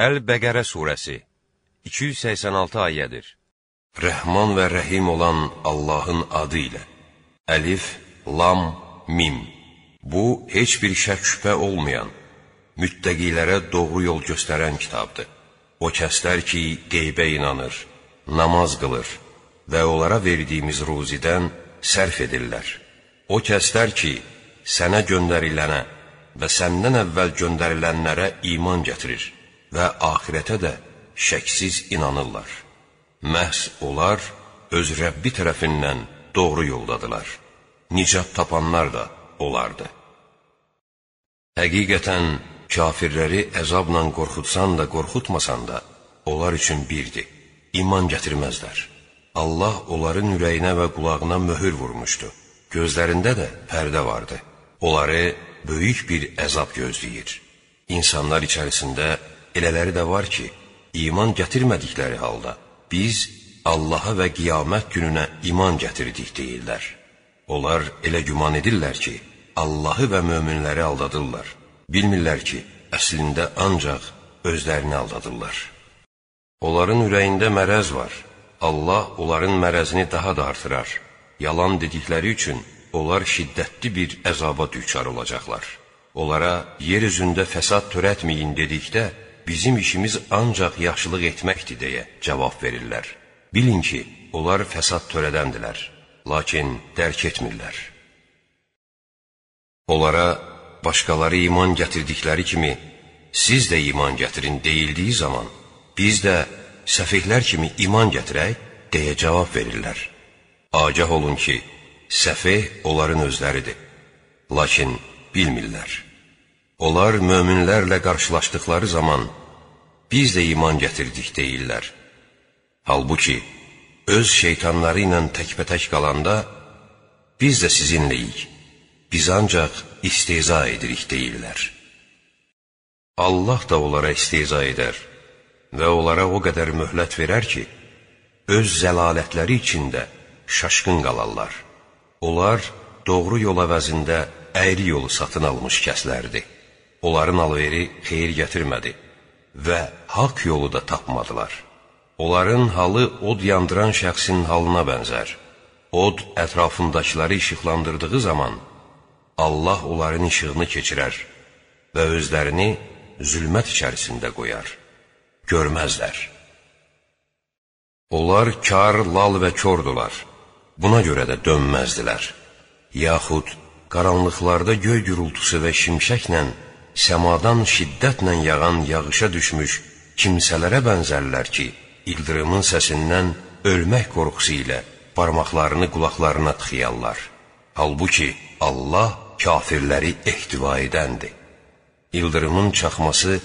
Əl-Bəqərə surəsi 286 ayədir. Rəhman və Rəhim olan Allahın adı ilə. Əlif, Lam, Mim. Bu, heç bir şək şübhə olmayan, müttəqilərə doğru yol göstərən kitabdır. O kəslər ki, qeybə inanır, namaz qılır və onlara verdiyimiz ruzidən sərf edirlər. O kəslər ki, sənə göndərilənə və səndən əvvəl göndərilənlərə iman gətirir və axirətə də şəksiz inanırlar. Məhz onlar öz Rəbbi tərəfindən doğru yoldadılar. Nicat tapanlar da onlardı. Həqiqətən, kafirləri əzabla qorxutsan da, qorxutmasan da, onlar üçün birdir. İman gətirməzlər. Allah onların ürəyinə və qulağına möhür vurmuşdu. Gözlərində də pərdə vardı. Onları böyük bir əzab gözləyir. İnsanlar içərisində Elələri də var ki, iman gətirmədikləri halda, biz Allaha və qiyamət gününə iman gətirdik deyirlər. Onlar elə güman edirlər ki, Allahı və möminləri aldadırlar. Bilmirlər ki, əslində ancaq özlərini aldadırlar. Onların ürəyində mərəz var. Allah onların mərəzini daha da artırar. Yalan dedikləri üçün onlar şiddətli bir əzaba düçar olacaqlar. Onlara yer üzündə fəsad törətməyin dedikdə, bizim işimiz ancaq yaxşılıq etməkdir deyə cavab verirlər. Bilin ki, onlar fəsad törədəndilər, lakin dərk etmirlər. Onlara başqaları iman gətirdikləri kimi, siz də iman gətirin deyildiyi zaman, biz də səfihlər kimi iman gətirək, deyə cavab verirlər. Agah olun ki, səfih onların özləridir, lakin bilmirlər. Onlar möminlərlə qarşılaşdıkları zaman, biz də iman gətirdik deyirlər. Halbuki, öz şeytanları ilə təkbətək qalanda, biz də sizinləyik, biz ancaq isteza edirik deyirlər. Allah da onlara isteza edər və onlara o qədər möhlət verər ki, öz zəlalətləri içində şaşqın qalarlar. Onlar doğru yol əvəzində əyri yolu satın almış kəslərdir. Onların alveri xeyir gətirmədi və haqq yolu da tapmadılar. Onların halı od yandıran şəxsin halına bənzər. Od ətrafındakıları işıqlandırdığı zaman Allah onların işığını keçirər və özlərini zülmət içərisində qoyar. Görməzlər. Onlar kar, lal və kordular. Buna görə də dönməzdilər. Yaxud qaranlıqlarda göy gürültüsü və şimşəklə səmadan şiddətlə yağan yağışa düşmüş kimsələrə bənzərlər ki, ildırımın səsindən ölmək qorxusu ilə barmaqlarını qulaqlarına tıxıyarlar. Halbuki Allah kafirləri ehtiva edəndir. İldırımın çaxması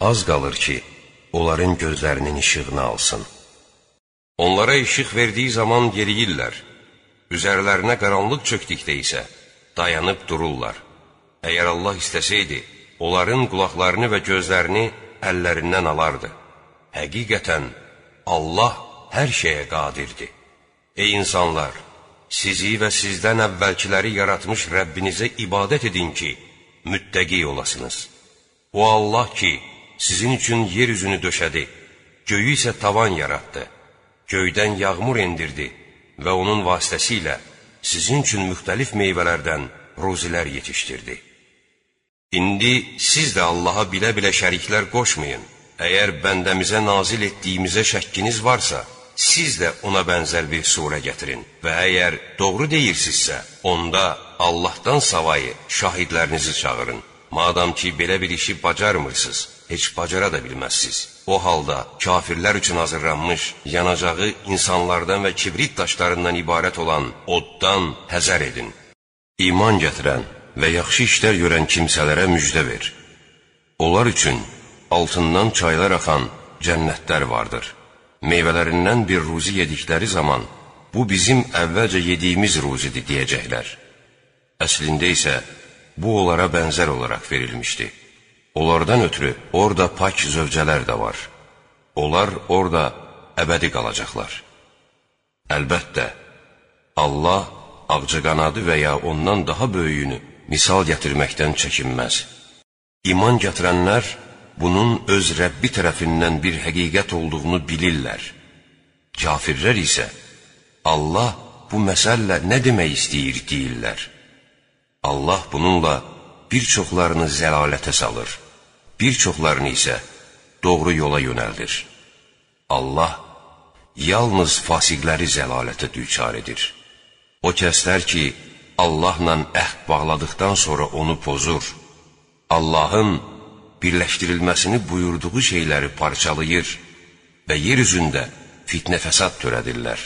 az qalır ki, onların gözlərinin işığını alsın. Onlara işıq verdiyi zaman yeriyirlər. Üzərlərinə qaranlıq çökdükdə isə dayanıb dururlar. Əgər Allah istəsəydi, onların qulaqlarını və gözlərini əllərindən alardı. Həqiqətən, Allah hər şeyə qadirdir. Ey insanlar! Sizi və sizdən əvvəlkiləri yaratmış Rəbbinizə ibadət edin ki, müttəqi olasınız. O Allah ki, sizin üçün yer üzünü döşədi, göyü isə tavan yaratdı, göydən yağmur endirdi və onun vasitəsilə sizin üçün müxtəlif meyvələrdən ruzilər yetişdirdi. İndi siz də Allaha bilə-bilə şəriklər qoşmayın. Əgər bəndəmizə nazil etdiyimizə şəkkiniz varsa, siz də ona bənzər bir surə gətirin. Və əgər doğru deyirsinizsə, onda Allahdan savayı şahidlərinizi çağırın. Madam ki, belə bir işi bacarmırsınız, heç bacara da bilməzsiniz. O halda kafirlər üçün hazırlanmış, yanacağı insanlardan və kibrit daşlarından ibarət olan oddan həzər edin. İman gətirən və yaxşı işlər görən kimsələrə müjdə ver. Onlar üçün altından çaylar axan cənnətlər vardır. Meyvələrindən bir ruzi yedikləri zaman, bu bizim əvvəlcə yediyimiz ruzidir deyəcəklər. Əslində isə bu onlara bənzər olaraq verilmişdi. Onlardan ötürü orada pak zövcələr də var. Onlar orada əbədi qalacaqlar. Əlbəttə, Allah ağcaqanadı və ya ondan daha böyüyünü misal gətirməkdən çəkinməz. İman gətirənlər bunun öz Rəbbi tərəfindən bir həqiqət olduğunu bilirlər. Kafirlər isə Allah bu məsəllə nə demək istəyir deyirlər. Allah bununla bir çoxlarını zəlalətə salır, bir çoxlarını isə doğru yola yönəldir. Allah yalnız fasiqləri zəlalətə düçar edir. O kəslər ki, Allahla əhd bağladıqdan sonra onu pozur, Allahın birləşdirilməsini buyurduğu şeyləri parçalayır və yer üzündə fitnə fəsad törədirlər.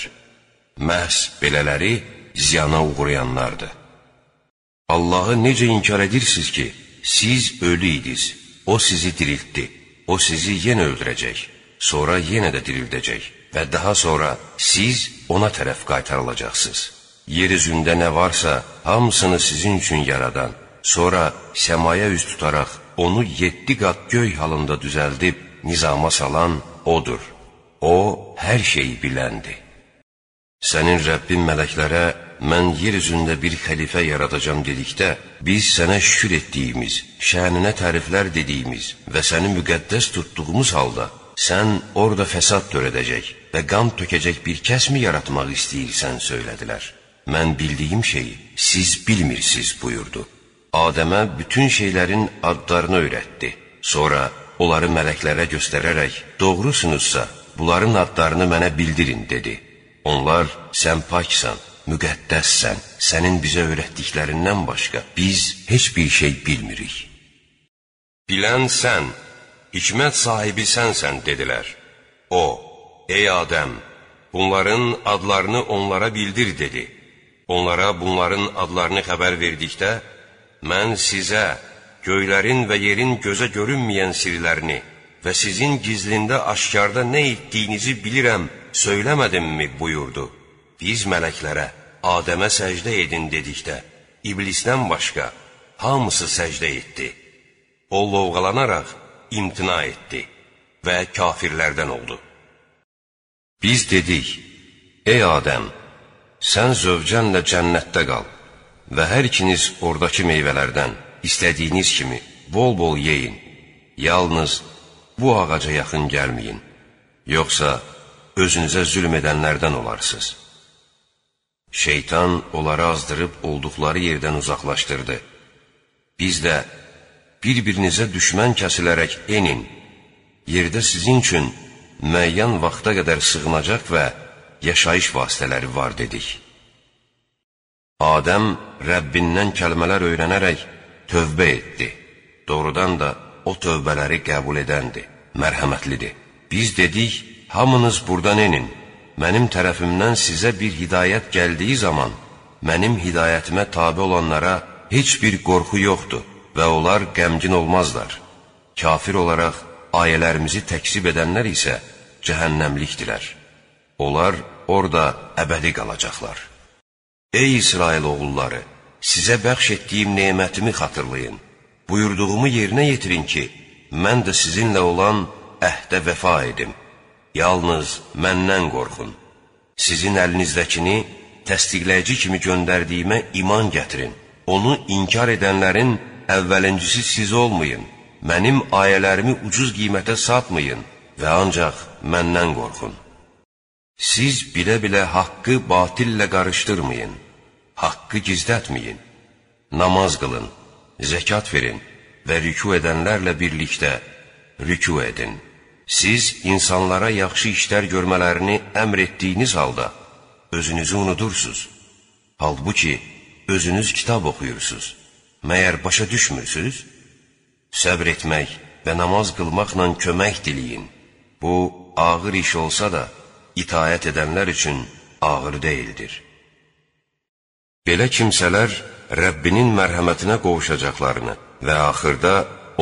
Məhz belələri ziyana uğrayanlardır. Allahı necə inkar edirsiniz ki, siz ölü idiniz, O sizi diriltdi, O sizi yenə öldürəcək, sonra yenə də dirildəcək və daha sonra siz ona tərəf qaytarılacaqsınız. Yer üzündə nə varsa, hamısını sizin üçün yaradan, sonra səmaya üst tutaraq onu yeddi qat göy halında düzəldib nizama salan O'dur. O, hər şeyi biləndir. Sənin Rəbbin mələklərə, mən yer üzündə bir xəlifə yaradacam dedikdə, biz sənə şükür etdiyimiz, şəninə təriflər dediyimiz və səni müqəddəs tutduğumuz halda, sən orada fəsad törədəcək və qan tökəcək bir kəsmi yaratmaq istəyirsən, söylədilər. Mən bildiyim şeyi siz bilmirsiniz, buyurdu. Adəmə bütün şeylərin adlarını öyrətdi. Sonra onları mələklərə göstərərək, doğrusunuzsa, bunların adlarını mənə bildirin, dedi. Onlar, sən paksan, müqəddəssən, sənin bizə öyrətdiklərindən başqa biz heç bir şey bilmirik. Bilən sən, hikmət sahibi sənsən, dedilər. O, ey Adəm, bunların adlarını onlara bildir, dedi. Onlara bunların adlarını xəbər verdikdə, mən sizə göylərin və yerin gözə görünməyən sirlərini və sizin gizlində aşkarda nə etdiyinizi bilirəm, söyləmədimmi buyurdu. Biz mələklərə Adəmə səcdə edin dedikdə, iblisdən başqa hamısı səcdə etdi. O lovğalanaraq imtina etdi və kafirlərdən oldu. Biz dedik, ey Adəm, sən zövcənlə cənnətdə qal və hər ikiniz oradakı meyvələrdən istədiyiniz kimi bol-bol yeyin, yalnız bu ağaca yaxın gəlməyin, yoxsa özünüzə zülm edənlərdən olarsınız. Şeytan onları azdırıb olduqları yerdən uzaqlaşdırdı. Biz də bir-birinizə düşmən kəsilərək enin, yerdə sizin üçün müəyyən vaxta qədər sığınacaq və yaşayış vasitələri var dedik. Adəm Rəbbindən kəlmələr öyrənərək tövbə etdi. Doğrudan da o tövbələri qəbul edəndir, mərhəmətlidir. Biz dedik, hamınız buradan enin, mənim tərəfimdən sizə bir hidayət gəldiyi zaman, mənim hidayətimə tabi olanlara heç bir qorxu yoxdur və onlar qəmgin olmazlar. Kafir olaraq ayələrimizi təksib edənlər isə cəhənnəmlikdirlər. Onlar orada əbədi qalacaqlar. Ey İsrail oğulları, sizə bəxş etdiyim nemətimi xatırlayın. Buyurduğumu yerinə yetirin ki, mən də sizinlə olan əhdə vəfa edim. Yalnız məndən qorxun. Sizin əlinizdəkini təsdiqləyici kimi göndərdiyimə iman gətirin. Onu inkar edənlərin əvvəlincisi siz olmayın. Mənim ayələrimi ucuz qiymətə satmayın və ancaq məndən qorxun. Siz bilə-bilə haqqı batillə qarışdırmayın. Haqqı gizlətməyin. Namaz qılın, zəkat verin və rüku edənlərlə birlikdə rüku edin. Siz insanlara yaxşı işlər görmələrini əmr etdiyiniz halda özünüzü unudursuz. Halbuki özünüz kitab oxuyursunuz. Məyər başa düşmürsünüz? Səbr etmək və namaz qılmaqla kömək diləyin. Bu, ağır iş olsa da, itayət edənlər üçün ağır deyildir. Belə kimsələr Rəbbinin mərhəmətinə qovuşacaqlarını və axırda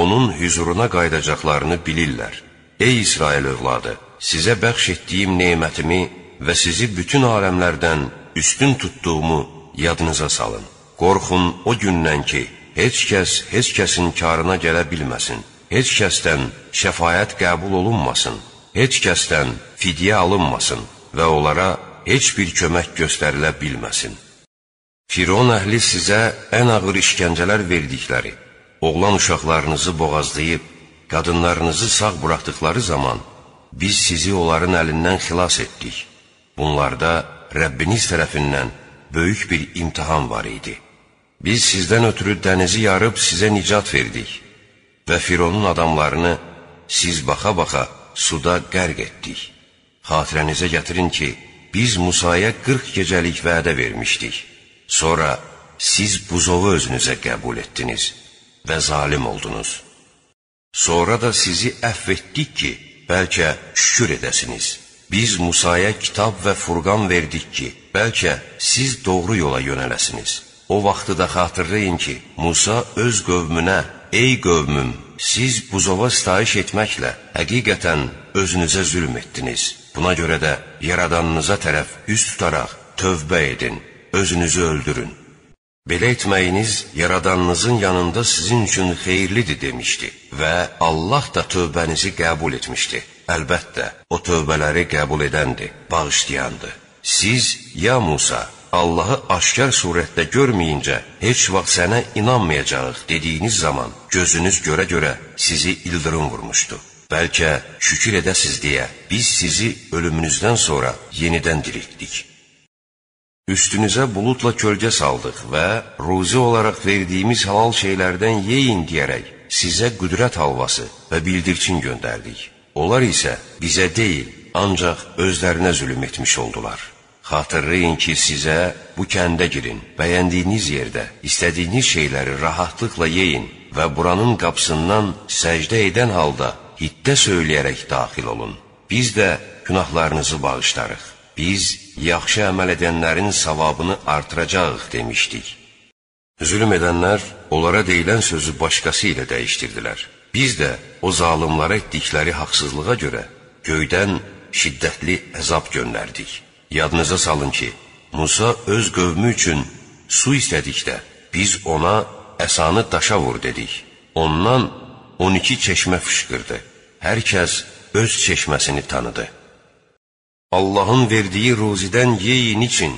onun hüzuruna qaydacaqlarını bilirlər. Ey İsrail övladı, sizə bəxş etdiyim nemətimi və sizi bütün aləmlərdən üstün tutduğumu yadınıza salın. Qorxun o gündən ki, heç kəs heç kəsin karına gələ bilməsin, heç kəsdən şəfayət qəbul olunmasın, heç kəsdən fidyə alınmasın və onlara heç bir kömək göstərilə bilməsin. Firon əhli sizə ən ağır işgəncələr verdikləri, oğlan uşaqlarınızı boğazlayıb, qadınlarınızı sağ buraxdıqları zaman biz sizi onların əlindən xilas etdik. Bunlarda Rəbbiniz tərəfindən böyük bir imtihan var idi. Biz sizdən ötürü dənizi yarıb sizə nicat verdik və Fironun adamlarını siz baxa-baxa suda qərq etdik. Xatirənizə gətirin ki, biz Musaya 40 gecəlik vədə vermişdik. Sonra siz buzovu özünüzə qəbul etdiniz və zalim oldunuz. Sonra da sizi əfv etdik ki, bəlkə şükür edəsiniz. Biz Musaya kitab və furqan verdik ki, bəlkə siz doğru yola yönələsiniz. O vaxtı da xatırlayın ki, Musa öz qövmünə, ey qövmüm, siz buzova sitayiş etməklə həqiqətən özünüzə zülm etdiniz. Buna görə də yaradanınıza tərəf üst tutaraq tövbə edin, özünüzü öldürün. Belə etməyiniz yaradanınızın yanında sizin üçün xeyirlidir demişdi və Allah da tövbənizi qəbul etmişdi. Əlbəttə, o tövbələri qəbul edəndir, bağışlayandır. Siz, ya Musa, Allahı aşkar surətdə görməyincə heç vaxt sənə inanmayacağıq dediyiniz zaman gözünüz görə-görə sizi ildırım vurmuşdu. Bəlkə şükür edəsiz deyə biz sizi ölümünüzdən sonra yenidən diriltdik. Üstünüzə buludla kölgə saldıq və ruzi olaraq verdiyimiz halal şeylərdən yeyin deyərək sizə qüdrət halvası və bildirçin göndərdik. Onlar isə bizə deyil, ancaq özlərinə zülüm etmiş oldular. Xatırlayın ki, sizə bu kəndə girin, bəyəndiyiniz yerdə istədiyiniz şeyləri rahatlıqla yeyin və buranın qapısından səcdə edən halda hittə söyləyərək daxil olun. Biz də günahlarınızı bağışlarıq. Biz yaxşı əməl edənlərin savabını artıracağıq demişdik. Zülm edənlər onlara deyilən sözü başqası ilə dəyişdirdilər. Biz də o zalimlara etdikləri haqsızlığa görə göydən şiddətli əzab göndərdik. Yadınıza salın ki, Musa öz qövmü üçün su istədikdə, biz ona əsanı daşa vur dedik. Ondan 12 çeşmə fışqırdı. Hər kəs öz çeşməsini tanıdı. Allahın verdiyi ruzidən yeyin için,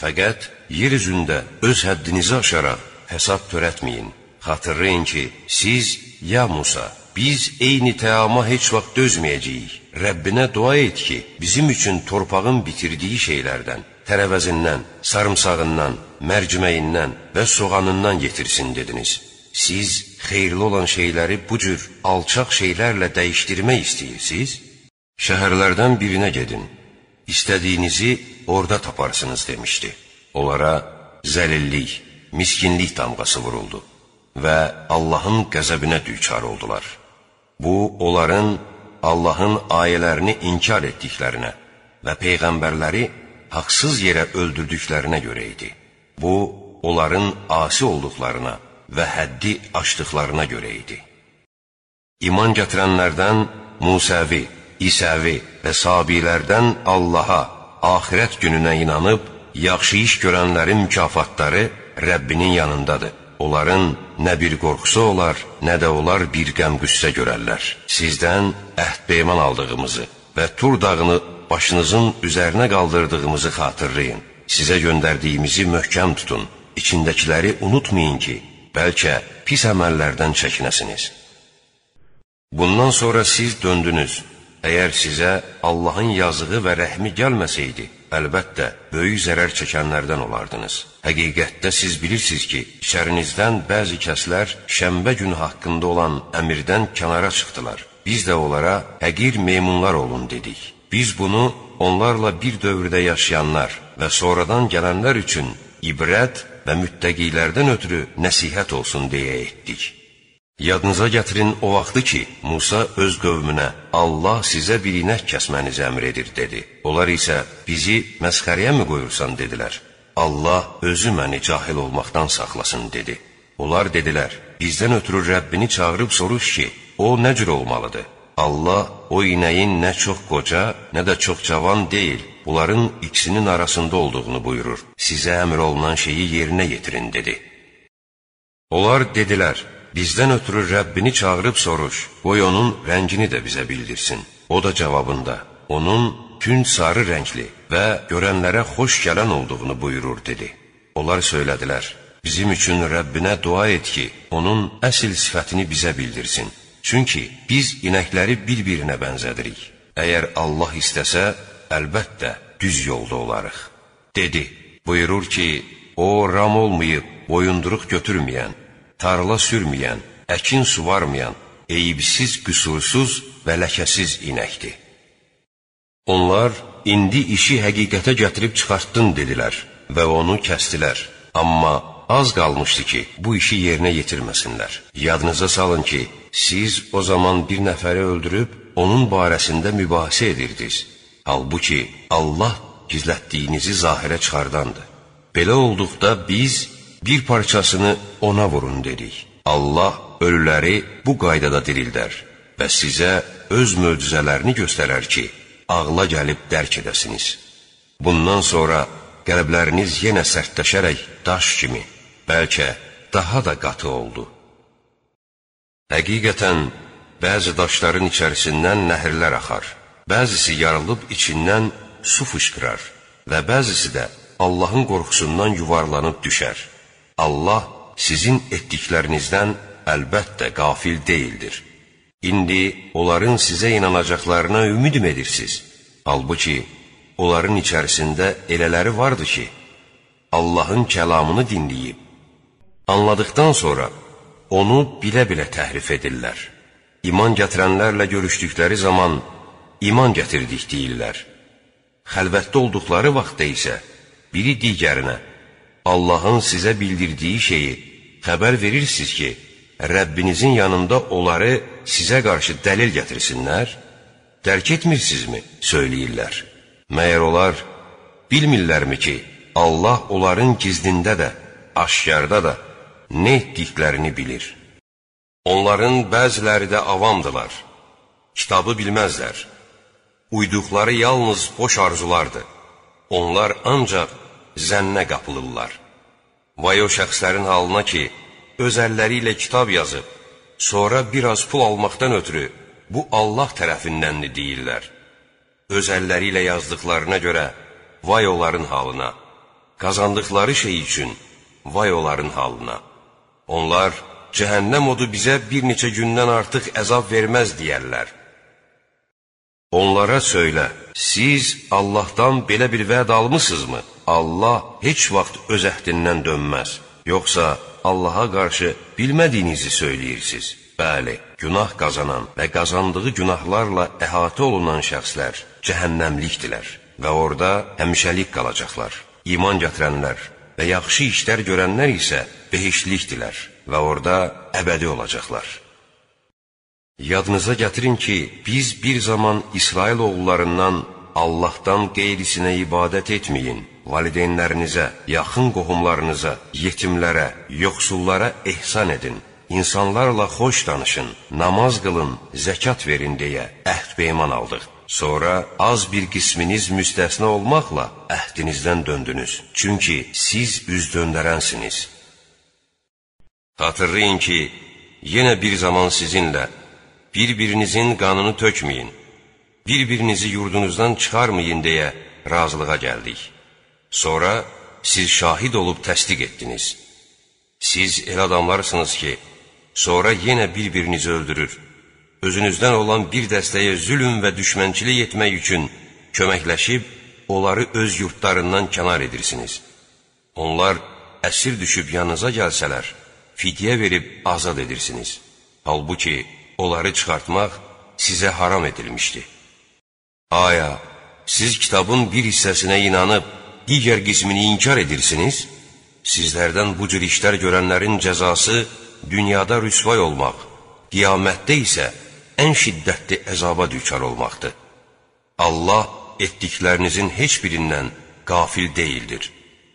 fəqət yer üzündə öz həddinizi aşaraq hesab törətməyin. Xatırlayın ki, siz, ya Musa, biz eyni təama heç vaxt dözməyəcəyik. Rəbbinə dua et ki, bizim üçün torpağın bitirdiyi şeylərdən, tərəvəzindən, sarımsağından, mərciməyindən və soğanından yetirsin dediniz. Siz xeyirli olan şeyləri bu cür alçaq şeylərlə dəyişdirmək istəyirsiniz? Şəhərlərdən birinə gedin, istədiyinizi orada taparsınız demişdi. Onlara zəlillik, miskinlik damğası vuruldu və Allahın qəzəbinə düçar oldular. Bu, onların Allahın ayələrini inkar etdiklərinə və peyğəmbərləri haqsız yerə öldürdüklərinə görə idi. Bu, onların asi olduqlarına və həddi aşdıqlarına görə idi. İman gətirənlərdən Musəvi, İsəvi və Sabilərdən Allaha, axirət gününə inanıb, yaxşı iş görənlərin mükafatları Rəbbinin yanındadır. Onların nə bir qorxusu olar, nə də onlar bir qəm-qüssə görərlər. Sizdən əhd peyman aldığımızı və Tur dağını başınızın üzərinə qaldırdığımızı xatırlayın. Sizə göndərdiyimizi möhkəm tutun. İçindəkiləri unutmayın ki, bəlkə pis əməllərdən çəkinəsiniz. Bundan sonra siz döndünüz. Əgər sizə Allahın yazığı və rəhmi gəlməsəydi, əlbəttə, böyük zərər çəkənlərdən olardınız. Həqiqətdə siz bilirsiniz ki, içərinizdən bəzi kəslər şəmbə günü haqqında olan əmirdən kənara çıxdılar. Biz də onlara həqir meymunlar olun dedik. Biz bunu onlarla bir dövrdə yaşayanlar və sonradan gələnlər üçün ibrət və müttəqilərdən ötürü nəsihət olsun deyə etdik. Yadınıza gətirin o vaxtı ki, Musa öz qövmünə Allah sizə bir inək kəsmənizi əmr edir, dedi. Onlar isə bizi məsxəriyə mi qoyursan, dedilər. Allah özü məni cahil olmaqdan saxlasın, dedi. Onlar dedilər, bizdən ötürü Rəbbini çağırıb soruş ki, o nə cür olmalıdır? Allah o inəyin nə çox qoca, nə də çox cavan deyil, bunların ikisinin arasında olduğunu buyurur. Sizə əmr olunan şeyi yerinə yetirin, dedi. Onlar dedilər, Bizdən ötürü Rəbbini çağırıb soruş, qoy onun rəngini də bizə bildirsin. O da cavabında, onun tünd sarı rəngli və görənlərə xoş gələn olduğunu buyurur, dedi. Onlar söylədilər, bizim üçün Rəbbinə dua et ki, onun əsl sifətini bizə bildirsin. Çünki biz inəkləri bir-birinə bənzədirik. Əgər Allah istəsə, əlbəttə düz yolda olarıq. Dedi, buyurur ki, o ram olmayıb, boyunduruq götürməyən, tarla sürməyən, əkin suvarmayan, eyibsiz, qüsursuz və ləkəsiz inəkdir. Onlar indi işi həqiqətə gətirib çıxartdın dedilər və onu kəstilər. Amma az qalmışdı ki, bu işi yerinə yetirməsinlər. Yadınıza salın ki, siz o zaman bir nəfəri öldürüb, onun barəsində mübahisə edirdiniz. Halbuki Allah gizlətdiyinizi zahirə çıxardandır. Belə olduqda biz bir parçasını ona vurun dedik. Allah ölüləri bu qaydada dirildər və sizə öz möcüzələrini göstərər ki, ağla gəlib dərk edəsiniz. Bundan sonra qəlbləriniz yenə sərtləşərək daş kimi, bəlkə daha da qatı oldu. Həqiqətən, bəzi daşların içərisindən nəhirlər axar, bəzisi yarılıb içindən su fışqırar və bəzisi də Allahın qorxusundan yuvarlanıb düşər. Allah sizin etdiklərinizdən əlbəttə qafil deyildir. İndi onların sizə inanacaqlarına ümid edirsiniz. Halbuki, onların içərisində elələri vardı ki, Allahın kəlamını dinləyib, anladıqdan sonra onu bilə-bilə təhrif edirlər. İman gətirənlərlə görüşdükləri zaman iman gətirdik deyirlər. Xəlvətdə olduqları vaxtda isə biri digərinə Allahın sizə bildirdiyi şeyi xəbər verirsiniz ki, Rəbbinizin yanında onları sizə qarşı dəlil gətirsinlər? Dərk etmirsinizmi? Söyləyirlər. Məyər onlar bilmirlərmi ki, Allah onların gizlində də, aşkarda da nə etdiklərini bilir. Onların bəziləri də avamdılar. Kitabı bilməzlər. Uyduqları yalnız boş arzulardır. Onlar ancaq zənnə qapılırlar. Vay o şəxslərin halına ki, öz əlləri ilə kitab yazıb, sonra biraz pul almaqdan ötürü bu Allah tərəfindəndir deyirlər. Öz əlləri ilə yazdıqlarına görə vay onların halına, qazandıqları şey üçün vay onların halına. Onlar cəhənnəm odu bizə bir neçə gündən artıq əzab verməz deyərlər. Onlara söylə, siz Allahdan belə bir vəd almısınızmı? Allah heç vaxt öz əhdindən dönməz. Yoxsa Allaha qarşı bilmədiyinizi söyləyirsiniz. Bəli, günah qazanan və qazandığı günahlarla əhatə olunan şəxslər cəhənnəmlikdilər və orada həmişəlik qalacaqlar. İman gətirənlər və yaxşı işlər görənlər isə behişlikdilər və orada əbədi olacaqlar. Yadınıza gətirin ki, biz bir zaman İsrail oğullarından Allahdan qeyrisinə ibadət etməyin valideynlərinizə, yaxın qohumlarınıza, yetimlərə, yoxsullara ehsan edin, insanlarla xoş danışın, namaz qılın, zəkat verin deyə əhd peyman aldıq. Sonra az bir qisminiz müstəsna olmaqla əhdinizdən döndünüz. Çünki siz üz döndərənsiniz. Xatırlayın ki, yenə bir zaman sizinlə bir-birinizin qanını tökməyin, bir-birinizi yurdunuzdan çıxarmayın deyə razılığa gəldik. Sonra siz şahid olub təsdiq etdiniz. Siz elə adamlarsınız ki, sonra yenə bir-birinizi öldürür, özünüzdən olan bir dəstəyə zülüm və düşmənçilik etmək üçün köməkləşib, onları öz yurtlarından kənar edirsiniz. Onlar əsir düşüb yanınıza gəlsələr, fidyə verib azad edirsiniz. Halbuki, onları çıxartmaq sizə haram edilmişdi. Aya, siz kitabın bir hissəsinə inanıb, digər qismini inkar edirsiniz? Sizlərdən bu cür işlər görənlərin cəzası dünyada rüsvay olmaq, qiyamətdə isə ən şiddətli əzaba düçar olmaqdır. Allah etdiklərinizin heç birindən qafil deyildir.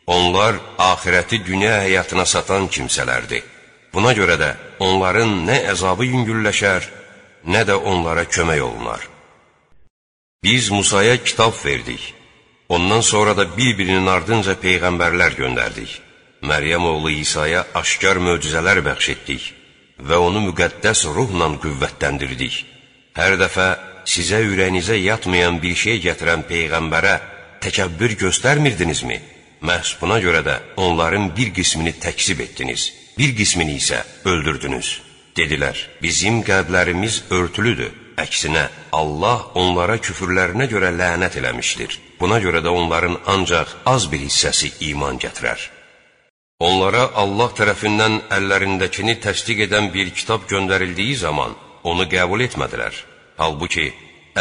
Onlar axirəti dünya həyatına satan kimsələrdir. Buna görə də onların nə əzabı yüngülləşər, nə də onlara kömək olunar. Biz Musaya kitab verdik. Ondan sonra da bir-birinin ardınca peyğəmbərlər göndərdik. Məryəm oğlu İsa'ya aşkar möcüzələr bəxş etdik və onu müqəddəs ruhla qüvvətləndirdik. Hər dəfə sizə ürəyinizə yatmayan bir şey gətirən peyğəmbərə təkəbbür göstərmirdinizmi? Məhz buna görə də onların bir qismini təkzib etdiniz, bir qismini isə öldürdünüz. Dedilər, bizim qəlblərimiz örtülüdür. Əksinə, Allah onlara küfürlərinə görə lənət eləmişdir. Buna görə də onların ancaq az bir hissəsi iman gətirər. Onlara Allah tərəfindən əllərindəkini təsdiq edən bir kitab göndərildiyi zaman onu qəbul etmədilər. Halbuki,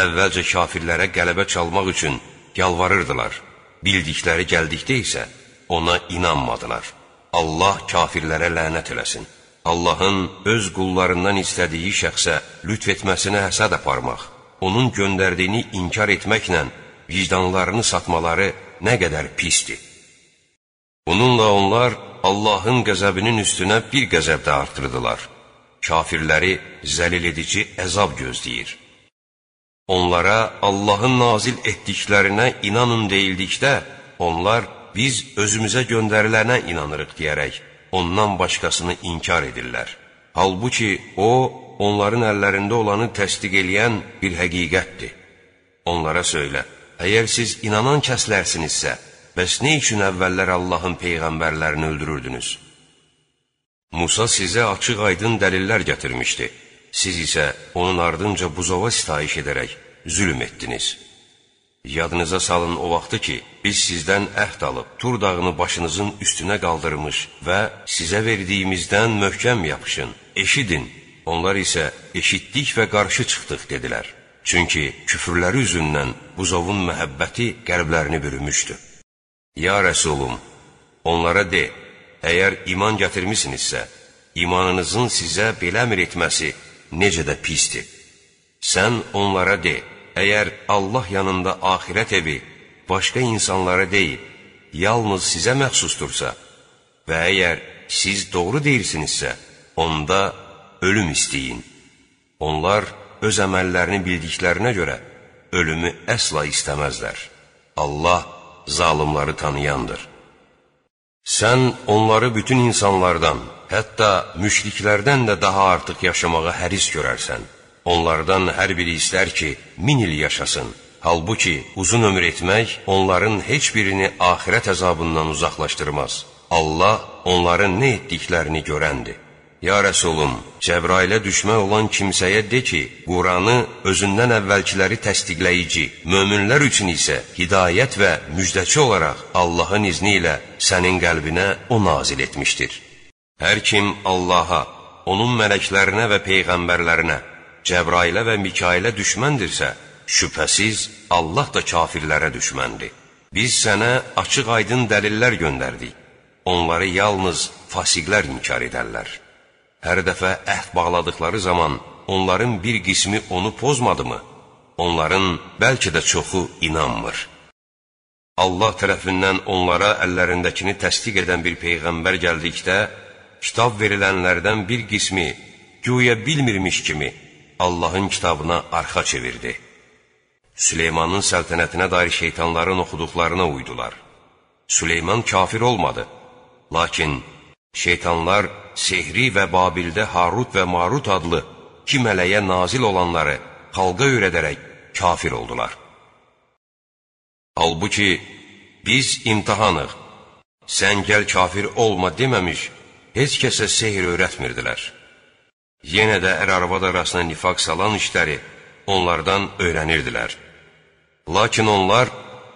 əvvəlcə kafirlərə qələbə çalmaq üçün yalvarırdılar. Bildikləri gəldikdə isə ona inanmadılar. Allah kafirlərə lənət eləsin. Allahın öz qullarından istədiyi şəxsə lütf etməsinə həsəd aparmaq, onun göndərdiyini inkar etməklə vicdanlarını satmaları nə qədər pisdir. Bununla onlar Allahın qəzəbinin üstünə bir qəzəb də artırdılar. Kafirləri zəlil edici əzab gözləyir. Onlara Allahın nazil etdiklərinə inanın deyildikdə, onlar biz özümüzə göndərilənə inanırıq deyərək, ondan başqasını inkar edirlər. Halbuki o, onların əllərində olanı təsdiq eləyən bir həqiqətdir. Onlara söylə, əgər siz inanan kəslərsinizsə, bəs nə üçün əvvəllər Allahın peyğəmbərlərini öldürürdünüz? Musa sizə açıq aydın dəlillər gətirmişdi. Siz isə onun ardınca buzova sitayiş edərək zülm etdiniz. Yadınıza salın o vaxtı ki, biz sizdən əhd alıb, Tur dağını başınızın üstünə qaldırmış və sizə verdiyimizdən möhkəm yapışın, eşidin. Onlar isə eşitdik və qarşı çıxdıq dedilər. Çünki küfürləri üzündən buzovun məhəbbəti qəlblərini bürümüşdü. Ya Rəsulum, onlara de, əgər iman gətirmisinizsə, imanınızın sizə belə əmr etməsi necə də pisdir. Sən onlara de, Əgər Allah yanında axirət evi başqa insanlara deyil, yalnız sizə məxsusdursa və əgər siz doğru deyirsinizsə, onda ölüm istəyin. Onlar öz əməllərini bildiklərinə görə ölümü əsla istəməzlər. Allah zalimları tanıyandır. Sən onları bütün insanlardan, hətta müşriklərdən də daha artıq yaşamağa həris görərsən. Onlardan hər biri istər ki, min il yaşasın. Halbuki uzun ömür etmək onların heç birini axirət əzabından uzaqlaşdırmaz. Allah onların nə etdiklərini görəndir. Ya Rəsulum, Cəbrailə düşmək olan kimsəyə de ki, Quranı özündən əvvəlkiləri təsdiqləyici, möminlər üçün isə hidayət və müjdəçi olaraq Allahın izni ilə sənin qəlbinə o nazil etmişdir. Hər kim Allaha, onun mələklərinə və peyğəmbərlərinə Cəbrailə və Mikailə düşməndirsə, şübhəsiz Allah da kafirlərə düşməndir. Biz sənə açıq aydın dəlillər göndərdik. Onları yalnız fasiqlər inkar edərlər. Hər dəfə əhd bağladıkları zaman onların bir qismi onu pozmadımı? Onların bəlkə də çoxu inanmır. Allah tərəfindən onlara əllərindəkini təsdiq edən bir peyğəmbər gəldikdə, kitab verilənlərdən bir qismi güya bilmirmiş kimi Allahın kitabına arxa çevirdi. Süleymanın səltənətinə dair şeytanların oxuduqlarına uydular. Süleyman kafir olmadı. Lakin şeytanlar Sehri və Babildə Harut və Marut adlı iki mələyə nazil olanları xalqa öyrədərək kafir oldular. Halbuki biz imtihanıq, sən gəl kafir olma deməmiş, heç kəsə sehir öyrətmirdilər. Yenə də ər-arvad arasına nifaq salan işləri onlardan öyrənirdilər. Lakin onlar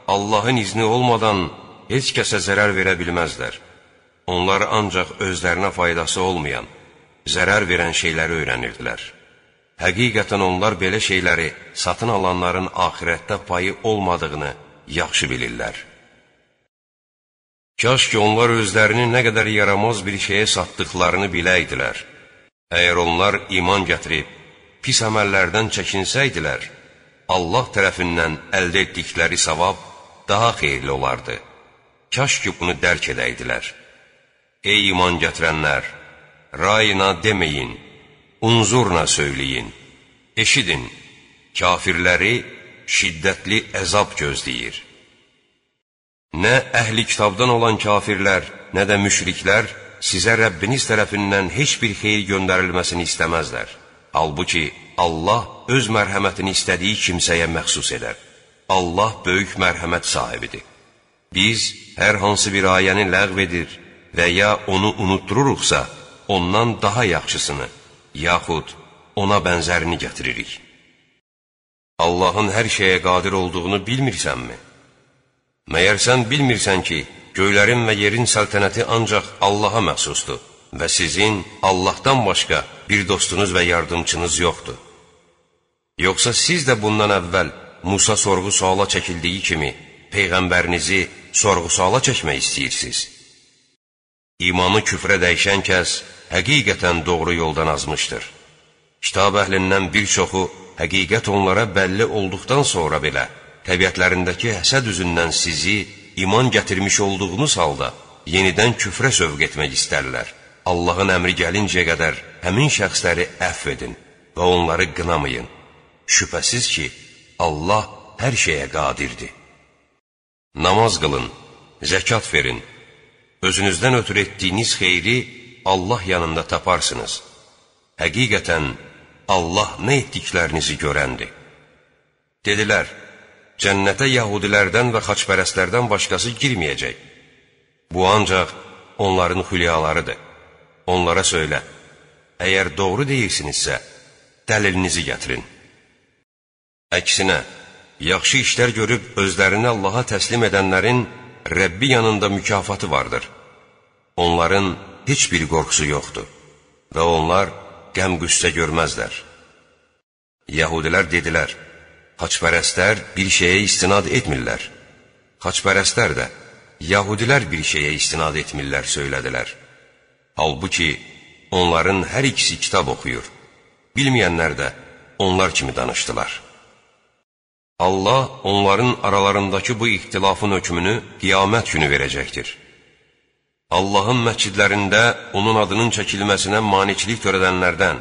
Allahın izni olmadan heç kəsə zərər verə bilməzlər. Onlar ancaq özlərinə faydası olmayan, zərər verən şeyləri öyrənirdilər. Həqiqətən onlar belə şeyləri satın alanların axirətdə payı olmadığını yaxşı bilirlər. Kaş ki, onlar özlərini nə qədər yaramaz bir şeyə satdıqlarını biləydilər. Əgər onlar iman gətirib, pis əməllərdən çəkinsəydilər, Allah tərəfindən əldə etdikləri savab daha xeyirli olardı. Kaş ki, bunu dərk edəydilər. Ey iman gətirənlər, rayına deməyin, unzurna söyləyin, eşidin, kafirləri şiddətli əzab gözləyir. Nə əhli kitabdan olan kafirlər, nə də müşriklər, sizə Rəbbiniz tərəfindən heç bir xeyir göndərilməsini istəməzlər. Halbuki Allah öz mərhəmətini istədiyi kimsəyə məxsus edər. Allah böyük mərhəmət sahibidir. Biz hər hansı bir ayəni ləğv edir və ya onu unutdururuqsa, ondan daha yaxşısını, yaxud ona bənzərini gətiririk. Allahın hər şeyə qadir olduğunu bilmirsənmi? Məyər sən bilmirsən ki, göylərin və yerin səltənəti ancaq Allaha məxsusdur və sizin Allahdan başqa bir dostunuz və yardımçınız yoxdur. Yoxsa siz də bundan əvvəl Musa sorğu-suala çəkildiyi kimi Peyğəmbərinizi sorğu-suala çəkmək istəyirsiniz? İmanı küfrə dəyişən kəs həqiqətən doğru yoldan azmışdır. Kitab əhlindən bir çoxu həqiqət onlara bəlli olduqdan sonra belə təbiətlərindəki həsəd üzündən sizi iman gətirmiş olduğunuz halda yenidən küfrə sövq etmək istərlər. Allahın əmri gəlincəyə qədər həmin şəxsləri əfv edin və onları qınamayın. Şübhəsiz ki, Allah hər şeyə qadirdir. Namaz qılın, zəkat verin. Özünüzdən ötürü etdiyiniz xeyri Allah yanında taparsınız. Həqiqətən, Allah nə etdiklərinizi görəndir. Dedilər, cənnətə yahudilərdən və xaçpərəstlərdən başqası girməyəcək. Bu ancaq onların xülyalarıdır. Onlara söylə, əgər doğru deyirsinizsə, dəlilinizi gətirin. Əksinə, yaxşı işlər görüb özlərini Allaha təslim edənlərin Rəbbi yanında mükafatı vardır. Onların heç bir qorxusu yoxdur və onlar qəm-qüssə görməzlər. Yəhudilər dedilər, Xaçpərəstlər bir şeyə istinad etmirlər. Xaçpərəstlər də, Yahudilər bir şeyə istinad etmirlər, söylədilər. Halbuki, onların hər ikisi kitab oxuyur. Bilməyənlər də onlar kimi danışdılar. Allah onların aralarındakı bu ixtilafın hökmünü qiyamət günü verəcəkdir. Allahın məscidlərində onun adının çəkilməsinə maniklik törədənlərdən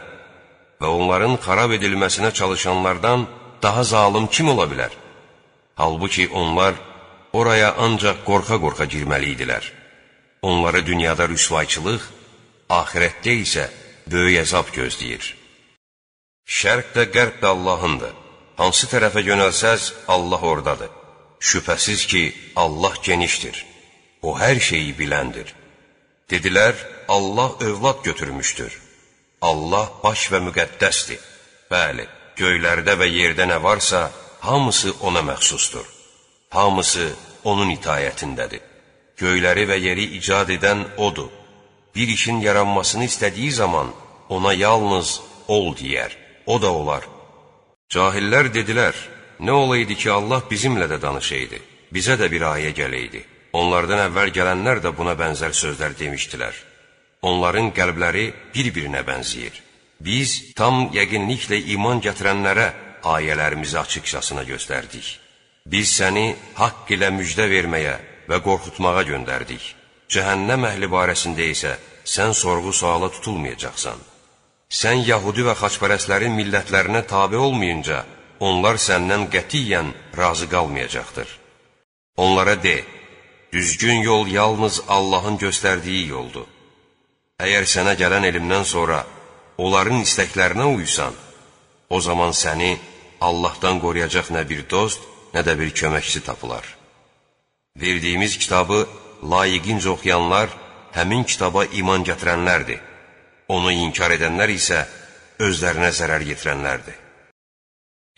və onların xarab edilməsinə çalışanlardan daha zalım kim ola bilər? Halbuki onlar oraya ancaq qorxa-qorxa girməli idilər. Onları dünyada rüsvayçılıq, ahirətdə isə böyük əzab gözləyir. Şərq də, qərb də Allahındır. Hansı tərəfə yönəlsəz, Allah oradadır. Şübhəsiz ki, Allah genişdir. O hər şeyi biləndir. Dedilər, Allah övlad götürmüşdür. Allah baş və müqəddəsdir. Bəli, göylərdə və yerdə nə varsa, hamısı ona məxsusdur. Hamısı onun itayətindədir. Göyləri və yeri icad edən odur. Bir işin yaranmasını istədiyi zaman ona yalnız ol deyər, o da olar. Cahillər dedilər, nə olaydı ki, Allah bizimlə də danışaydı, bizə də bir ayə gələydi. Onlardan əvvəl gələnlər də buna bənzər sözlər demişdilər. Onların qəlbləri bir-birinə bənziyir. Biz tam yəqinliklə iman gətirənlərə ayələrimizi açıqcasına göstərdik. Biz səni haqq ilə müjdə verməyə və qorxutmağa göndərdik. Cəhənnəm əhli barəsində isə sən sorğu-suala tutulmayacaqsan. Sən yahudi və xaçpərəslərin millətlərinə tabi olmayınca, onlar səndən qətiyyən razı qalmayacaqdır. Onlara de, düzgün yol yalnız Allahın göstərdiyi yoldur. Əgər sənə gələn elmdən sonra onların istəklərinə uysan, o zaman səni Allahdan qoruyacaq nə bir dost, nə də bir köməkçi tapılar. Verdiyimiz kitabı layiqincə oxuyanlar həmin kitaba iman gətirənlərdir. Onu inkar edənlər isə özlərinə zərər yetirənlərdir.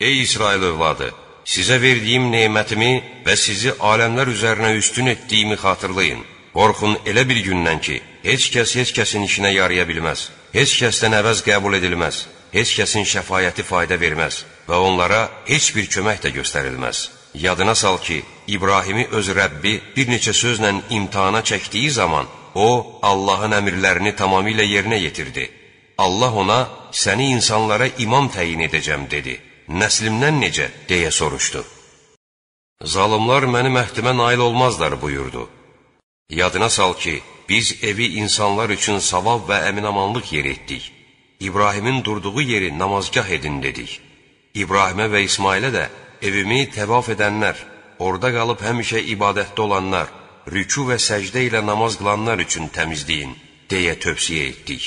Ey İsrail övladı! Sizə verdiyim neymətimi və sizi aləmlər üzərinə üstün etdiyimi xatırlayın. Qorxun elə bir gündən ki, heç kəs heç kəsin işinə yaraya bilməz. Heç kəsdən əvəz qəbul edilməz, heç kəsin şəfayəti fayda verməz və onlara heç bir kömək də göstərilməz. Yadına sal ki, İbrahimi öz Rəbbi bir neçə sözlə imtihana çəkdiyi zaman, o, Allahın əmirlərini tamamilə yerinə yetirdi. Allah ona, səni insanlara imam təyin edəcəm, dedi. Nəslimdən necə, deyə soruşdu. Zalımlar mənim əhdimə nail olmazlar, buyurdu. Yadına sal ki, biz evi insanlar üçün savab və əminamanlıq yer etdik. İbrahimin durduğu yeri namazgah edin dedik. İbrahimə və İsmailə də evimi təvaf edənlər, orada qalıb həmişə ibadətdə olanlar, rükü və səcdə ilə namaz qılanlar üçün təmizləyin, deyə tövsiyə etdik.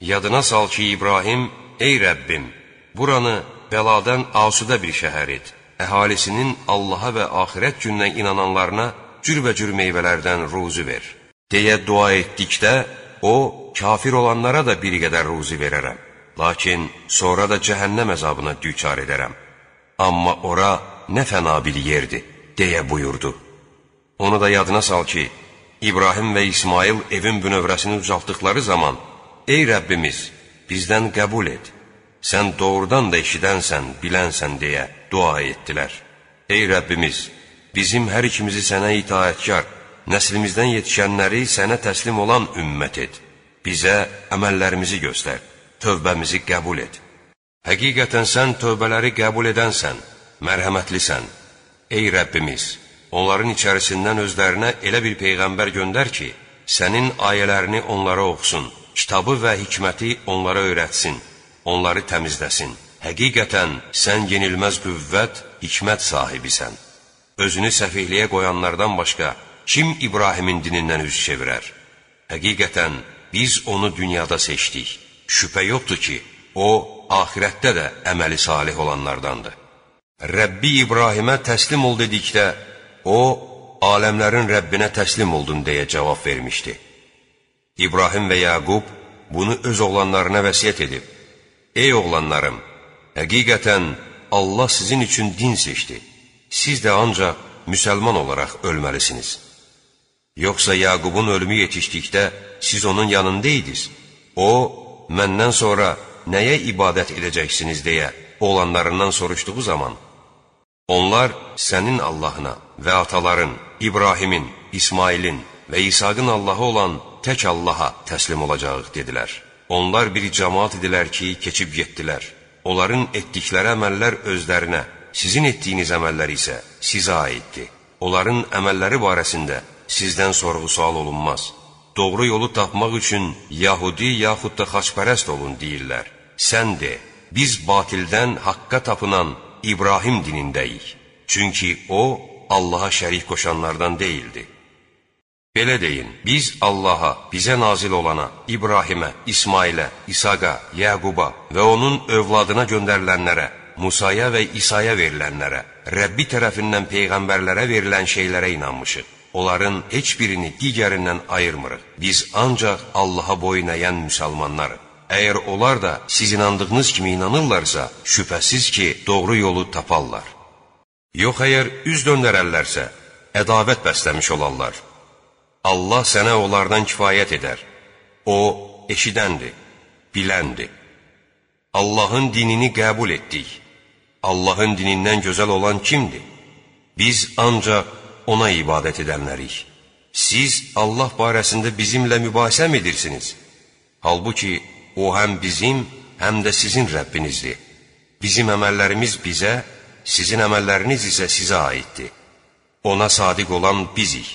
Yadına sal ki, İbrahim, ey Rəbbim, buranı bəladan asudə bir şəhər et, əhalisinin Allaha və axirət gününə inananlarına cürbəcür meyvələrdən ruzi ver deyə dua etdikdə, o, kafir olanlara da bir qədər ruzi verərəm. lakin sonra da cəhənnəm əzabına düçar edərəm. Amma ora nə fəna bir yerdir, deyə buyurdu. Onu da yadına sal ki, İbrahim və İsmail evin bünövrəsini ucaltdıqları zaman, Ey Rəbbimiz, bizdən qəbul et, sən doğrudan da eşidənsən, bilənsən deyə dua etdilər. Ey Rəbbimiz, bizim hər ikimizi sənə itaətkar, nəslimizdən yetişənləri sənə təslim olan ümmət et. Bizə əməllərimizi göstər, tövbəmizi qəbul et. Həqiqətən sən tövbələri qəbul edənsən, mərhəmətlisən. Ey Rəbbimiz, onların içərisindən özlərinə elə bir peyğəmbər göndər ki, sənin ayələrini onlara oxusun, kitabı və hikməti onlara öyrətsin, onları təmizləsin. Həqiqətən sən yenilməz qüvvət, hikmət sahibisən. Özünü səfihliyə qoyanlardan başqa kim İbrahimin dinindən üz çevirər? Həqiqətən biz onu dünyada seçdik. Şübhə yoxdur ki, o axirətdə də əməli salih olanlardandır. Rəbbi İbrahimə təslim ol dedikdə, o aləmlərin Rəbbinə təslim oldun deyə cavab vermişdi. İbrahim və Yaqub bunu öz oğlanlarına vəsiyyət edib. Ey oğlanlarım, həqiqətən Allah sizin üçün din seçdi. Siz də ancaq müsəlman olaraq ölməlisiniz. Yoxsa Yaqubun ölümü yetişdikdə siz onun yanında idiniz. O, məndən sonra nəyə ibadət edəcəksiniz deyə oğlanlarından soruşduğu zaman, onlar sənin Allahına və ataların, İbrahimin, İsmailin və İsaqın Allahı olan tək Allaha təslim olacağıq dedilər. Onlar bir cəmaat idilər ki, keçib getdilər. Onların etdikləri əməllər özlərinə, sizin etdiyiniz əməllər isə sizə aiddir. Onların əməlləri barəsində sizdən sorğu-sual olunmaz. Doğru yolu tapmaq üçün Yahudi yaxud da xaçpərəst olun deyirlər. Sən de, biz batildən haqqa tapınan İbrahim dinindəyik. Çünki o, Allaha şərik qoşanlardan deyildi. Belə deyin, biz Allaha, bizə nazil olana, İbrahimə, İsmailə, İsaqa, Yəquba və onun övladına göndərilənlərə, Musaya və İsaya verilənlərə, Rəbbi tərəfindən peyğəmbərlərə verilən şeylərə inanmışıq onların heç birini digərindən ayırmırıq. Biz ancaq Allaha boyun əyən müsəlmanlarıq. Əgər onlar da siz inandığınız kimi inanırlarsa, şübhəsiz ki, doğru yolu taparlar. Yox əgər üz döndərərlərsə, ədavət bəsləmiş olarlar. Allah sənə onlardan kifayət edər. O, eşidəndir, biləndir. Allahın dinini qəbul etdik. Allahın dinindən gözəl olan kimdir? Biz ancaq ona ibadət edənlərik. Siz Allah barəsində bizimlə mübahisə edirsiniz? Halbuki o həm bizim, həm də sizin Rəbbinizdir. Bizim əməllərimiz bizə, sizin əməlləriniz isə sizə aiddir. Ona sadiq olan bizik.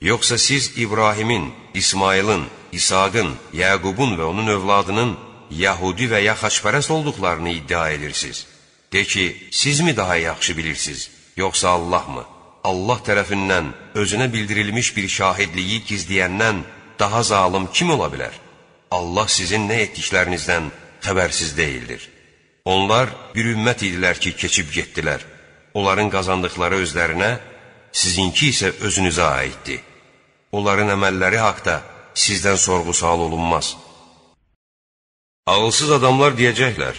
Yoxsa siz İbrahimin, İsmailin, İsaqın, Yəqubun və onun övladının Yahudi və ya xaçpərəst olduqlarını iddia edirsiniz. De ki, siz mi daha yaxşı bilirsiniz, yoxsa Allah mı? Allah tərəfindən özünə bildirilmiş bir şahidliyi gizləyəndən daha zalım kim ola bilər? Allah sizin nə etdiklərinizdən xəbərsiz deyildir. Onlar bir ümmət idilər ki, keçib getdilər. Onların qazandıqları özlərinə, sizinki isə özünüzə aiddir. Onların əməlləri haqda sizdən sorğu-sual olunmaz. Ağılsız adamlar deyəcəklər,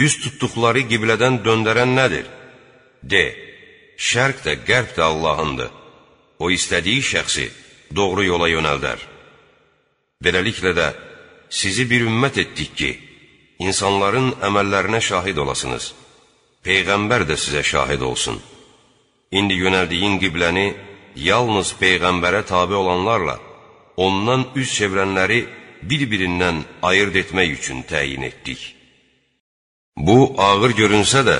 üz tutduqları qiblədən döndərən nədir? De, Şərq də, qərb də Allahındır. O istədiyi şəxsi doğru yola yönəldər. Beləliklə də sizi bir ümmət etdik ki, insanların əməllərinə şahid olasınız. Peyğəmbər də sizə şahid olsun. İndi yönəldiyin qibləni yalnız Peyğəmbərə tabi olanlarla, ondan üz çevrənləri bir-birindən ayırt etmək üçün təyin etdik. Bu, ağır görünsə də,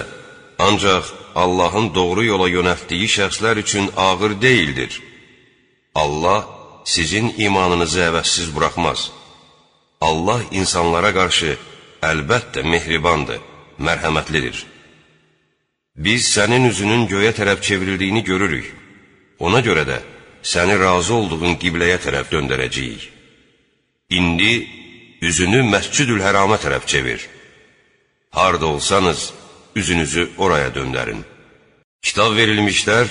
ancaq Allahın doğru yola yönəltdiyi şəxslər üçün ağır deyildir. Allah sizin imanınızı əvəzsiz buraxmaz. Allah insanlara qarşı əlbəttə mehribandır, mərhəmətlidir. Biz sənin üzünün göyə tərəf çevrildiyini görürük. Ona görə də səni razı olduğun qibləyə tərəf döndərəcəyik. İndi üzünü Məscüdül Hərama tərəf çevir. Harda olsanız, üzünüzü oraya döndərin. Kitab verilmişlər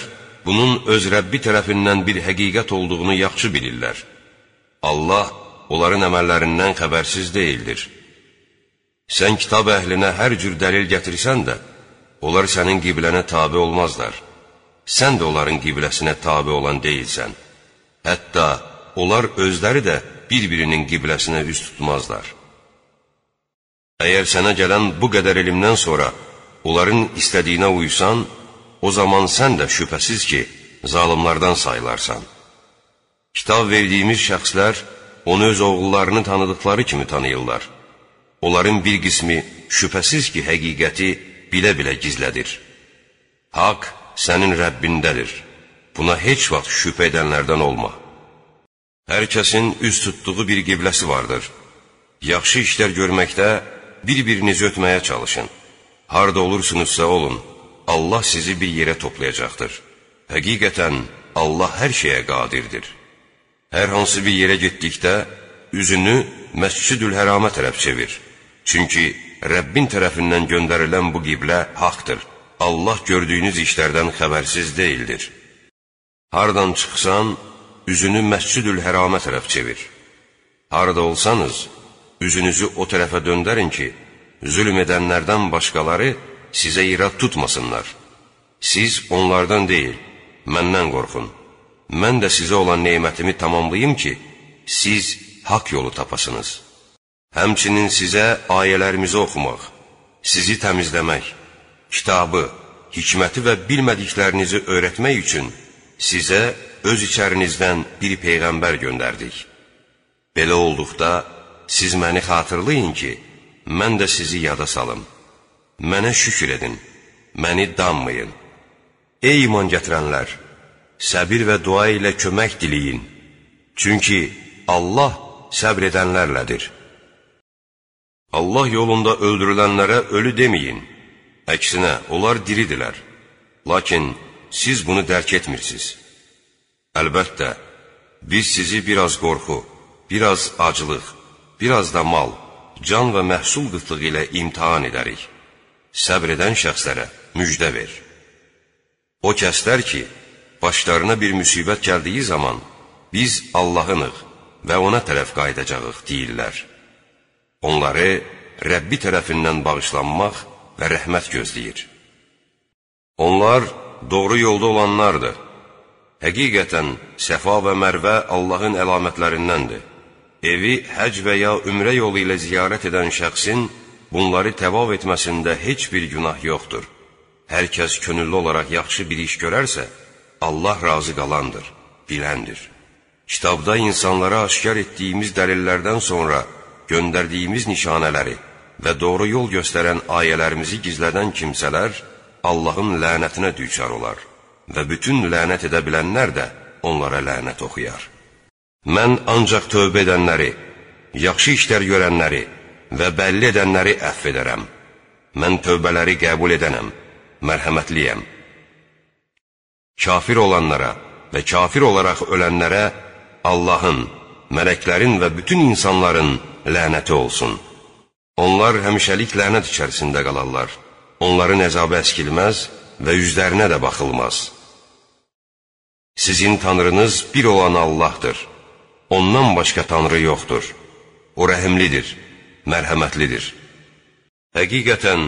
bunun öz Rəbbi tərəfindən bir həqiqət olduğunu yaxşı bilirlər. Allah onların əməllərindən xəbərsiz deyildir. Sən kitab əhlinə hər cür dəlil gətirsən də, onlar sənin qiblənə tabi olmazlar. Sən də onların qibləsinə tabi olan deyilsən. Hətta onlar özləri də bir-birinin qibləsinə üst tutmazlar. Əgər sənə gələn bu qədər elmdən sonra onların istədiyinə uysan, o zaman sən də şübhəsiz ki, zalimlardan sayılarsan. Kitab verdiyimiz şəxslər onu öz oğullarını tanıdıkları kimi tanıyırlar. Onların bir qismi şübhəsiz ki, həqiqəti bilə-bilə gizlədir. Haqq sənin Rəbbindədir. Buna heç vaxt şübhə edənlərdən olma. Hər kəsin üz tutduğu bir qibləsi vardır. Yaxşı işlər görməkdə bir-birinizi ötməyə çalışın. Harda olursunuzsa olun, Allah sizi bir yerə toplayacaqdır. Həqiqətən, Allah hər şeyə qadirdir. Hər hansı bir yerə getdikdə, üzünü Məscid-ül Hərama tərəf çevir. Çünki Rəbbin tərəfindən göndərilən bu qiblə haqdır. Allah gördüyünüz işlərdən xəbərsiz deyildir. Hardan çıxsan, üzünü Məscid-ül Hərama tərəf çevir. Harada olsanız, üzünüzü o tərəfə döndərin ki, zülm edənlərdən başqaları sizə irad tutmasınlar. Siz onlardan deyil, məndən qorxun. Mən də sizə olan neymətimi tamamlayım ki, siz haqq yolu tapasınız. Həmçinin sizə ayələrimizi oxumaq, sizi təmizləmək, kitabı, hikməti və bilmədiklərinizi öyrətmək üçün sizə öz içərinizdən bir peyğəmbər göndərdik. Belə olduqda, siz məni xatırlayın ki, mən də sizi yada salım. Mənə şükür edin, məni danmayın. Ey iman gətirənlər, səbir və dua ilə kömək diləyin. Çünki Allah səbr edənlərlədir. Allah yolunda öldürülənlərə ölü deməyin. Əksinə, onlar diridilər. Lakin siz bunu dərk etmirsiniz. Əlbəttə, biz sizi biraz qorxu, biraz aclıq, biraz da mal, can və məhsul qıtlığı ilə imtihan edərik. Səbr edən şəxslərə müjdə ver. O kəslər ki, başlarına bir müsibət gəldiyi zaman, biz Allahınıq və ona tərəf qayıdacağıq, deyirlər. Onları Rəbbi tərəfindən bağışlanmaq və rəhmət gözləyir. Onlar doğru yolda olanlardır. Həqiqətən, Səfa və Mərvə Allahın əlamətlərindəndir. Evi həc və ya ümrə yolu ilə ziyarət edən şəxsin bunları təvav etməsində heç bir günah yoxdur. Hər kəs könüllü olaraq yaxşı bir iş görərsə, Allah razı qalandır, biləndir. Kitabda insanlara aşkar etdiyimiz dəlillərdən sonra göndərdiyimiz nişanələri və doğru yol göstərən ayələrimizi gizlədən kimsələr Allahın lənətinə düçar olar və bütün lənət edə bilənlər də onlara lənət oxuyar. Mən ancaq tövbə edənləri, yaxşı işlər görənləri və bəlli edənləri əff edərəm. Mən tövbələri qəbul edənəm, mərhəmətliyəm. Kafir olanlara və kafir olaraq ölənlərə Allahın, mələklərin və bütün insanların lənəti olsun. Onlar həmişəlik lənət içərisində qalarlar. Onların əzabı əskilməz və üzlərinə də baxılmaz. Sizin tanrınız bir olan Allahdır. Ondan başqa tanrı yoxdur. O rəhimlidir, mərhəmətlidir. Həqiqətən,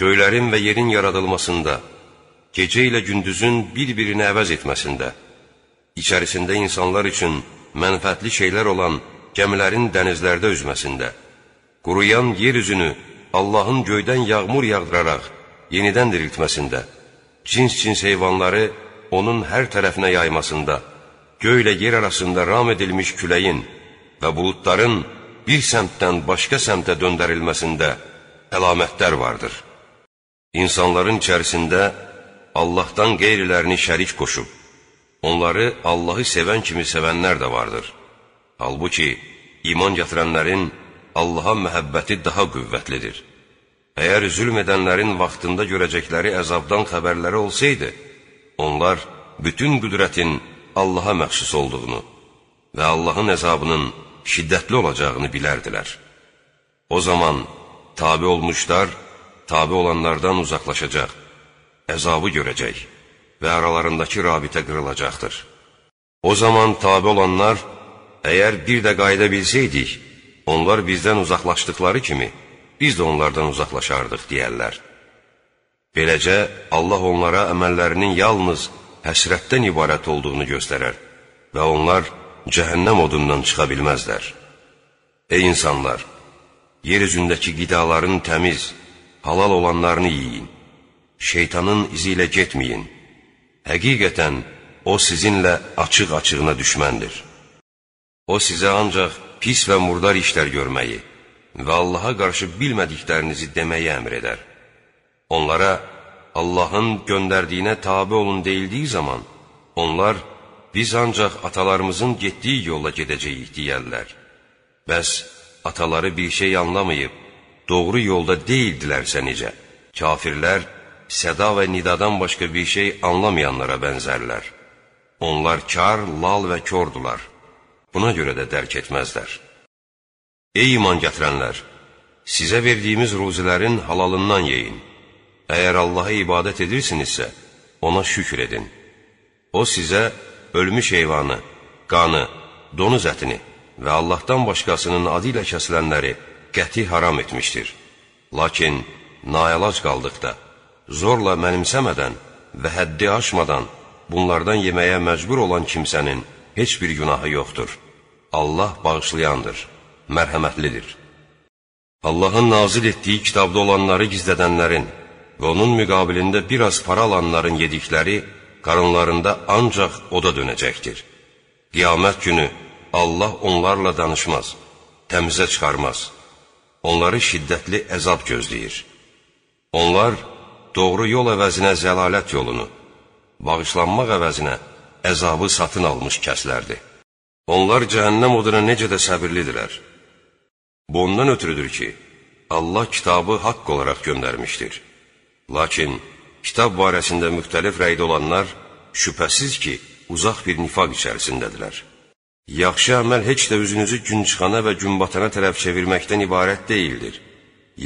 göylərin və yerin yaradılmasında, gecə ilə gündüzün bir-birini əvəz etməsində, içərisində insanlar üçün mənfətli şeylər olan gəmilərin dənizlərdə üzməsində, quruyan yer üzünü Allahın göydən yağmur yağdıraraq yenidən diriltməsində, cins-cins heyvanları onun hər tərəfinə yaymasında, göylə yer arasında ram edilmiş küləyin və buludların bir səmtdən başqa səmtə döndərilməsində əlamətlər vardır. İnsanların içərisində Allahdan qeyrilərini şərik qoşub, onları Allahı sevən kimi sevənlər də vardır. Halbuki, iman gətirənlərin Allaha məhəbbəti daha qüvvətlidir. Əgər zülm edənlərin vaxtında görəcəkləri əzabdan xəbərləri olsaydı, onlar bütün qüdrətin Allaha məxsus olduğunu və Allahın əzabının şiddətli olacağını bilərdilər. O zaman tabi olmuşlar, tabi olanlardan uzaqlaşacaq, əzabı görəcək və aralarındakı rabitə qırılacaqdır. O zaman tabi olanlar, əgər bir də qayda bilsəydik, onlar bizdən uzaqlaşdıqları kimi, biz də onlardan uzaqlaşardıq deyərlər. Beləcə, Allah onlara əməllərinin yalnız həsrətdən ibarət olduğunu göstərər və onlar cəhənnəm odundan çıxa bilməzlər. Ey insanlar! Yer üzündəki qidaların təmiz, halal olanlarını yiyin. Şeytanın izi ilə getməyin. Həqiqətən, o sizinlə açıq-açığına düşməndir. O sizə ancaq pis və murdar işlər görməyi və Allaha qarşı bilmədiklərinizi deməyi əmr edər. Onlara Allahın göndərdiyinə tabi olun deyildiyi zaman, onlar biz ancaq atalarımızın getdiyi yolla gedəcəyik deyərlər. Bəs ataları bir şey anlamayıb, doğru yolda deyildilərsə necə? Kafirlər səda və nidadan başqa bir şey anlamayanlara bənzərlər. Onlar kar, lal və kordular. Buna görə də dərk etməzlər. Ey iman gətirənlər! Sizə verdiyimiz ruzilərin halalından yeyin. Əgər Allaha ibadət edirsinizsə, ona şükür edin. O sizə ölmüş heyvanı, qanı, donuz ətini və Allahdan başqasının adı ilə kəsilənləri qəti haram etmişdir. Lakin nayalac qaldıqda, zorla mənimsəmədən və həddi aşmadan bunlardan yeməyə məcbur olan kimsənin heç bir günahı yoxdur. Allah bağışlayandır, mərhəmətlidir. Allahın nazil etdiyi kitabda olanları gizlədənlərin və onun müqabilində biraz para alanların yedikləri qarınlarında ancaq oda dönəcəkdir. Qiyamət günü Allah onlarla danışmaz, təmizə çıxarmaz. Onları şiddətli əzab gözləyir. Onlar doğru yol əvəzinə zəlalət yolunu, bağışlanmaq əvəzinə əzabı satın almış kəslərdir. Onlar cəhənnəm oduna necə də səbirlidirlər. Bu ondan ötürüdür ki, Allah kitabı haqq olaraq göndərmişdir. Lakin kitab barəsində müxtəlif rəydə olanlar şübhəsiz ki, uzaq bir nifaq içərisindədirlər. Yaxşı əməl heç də üzünüzü gün çıxana və gün batana tərəf çevirməkdən ibarət deyildir.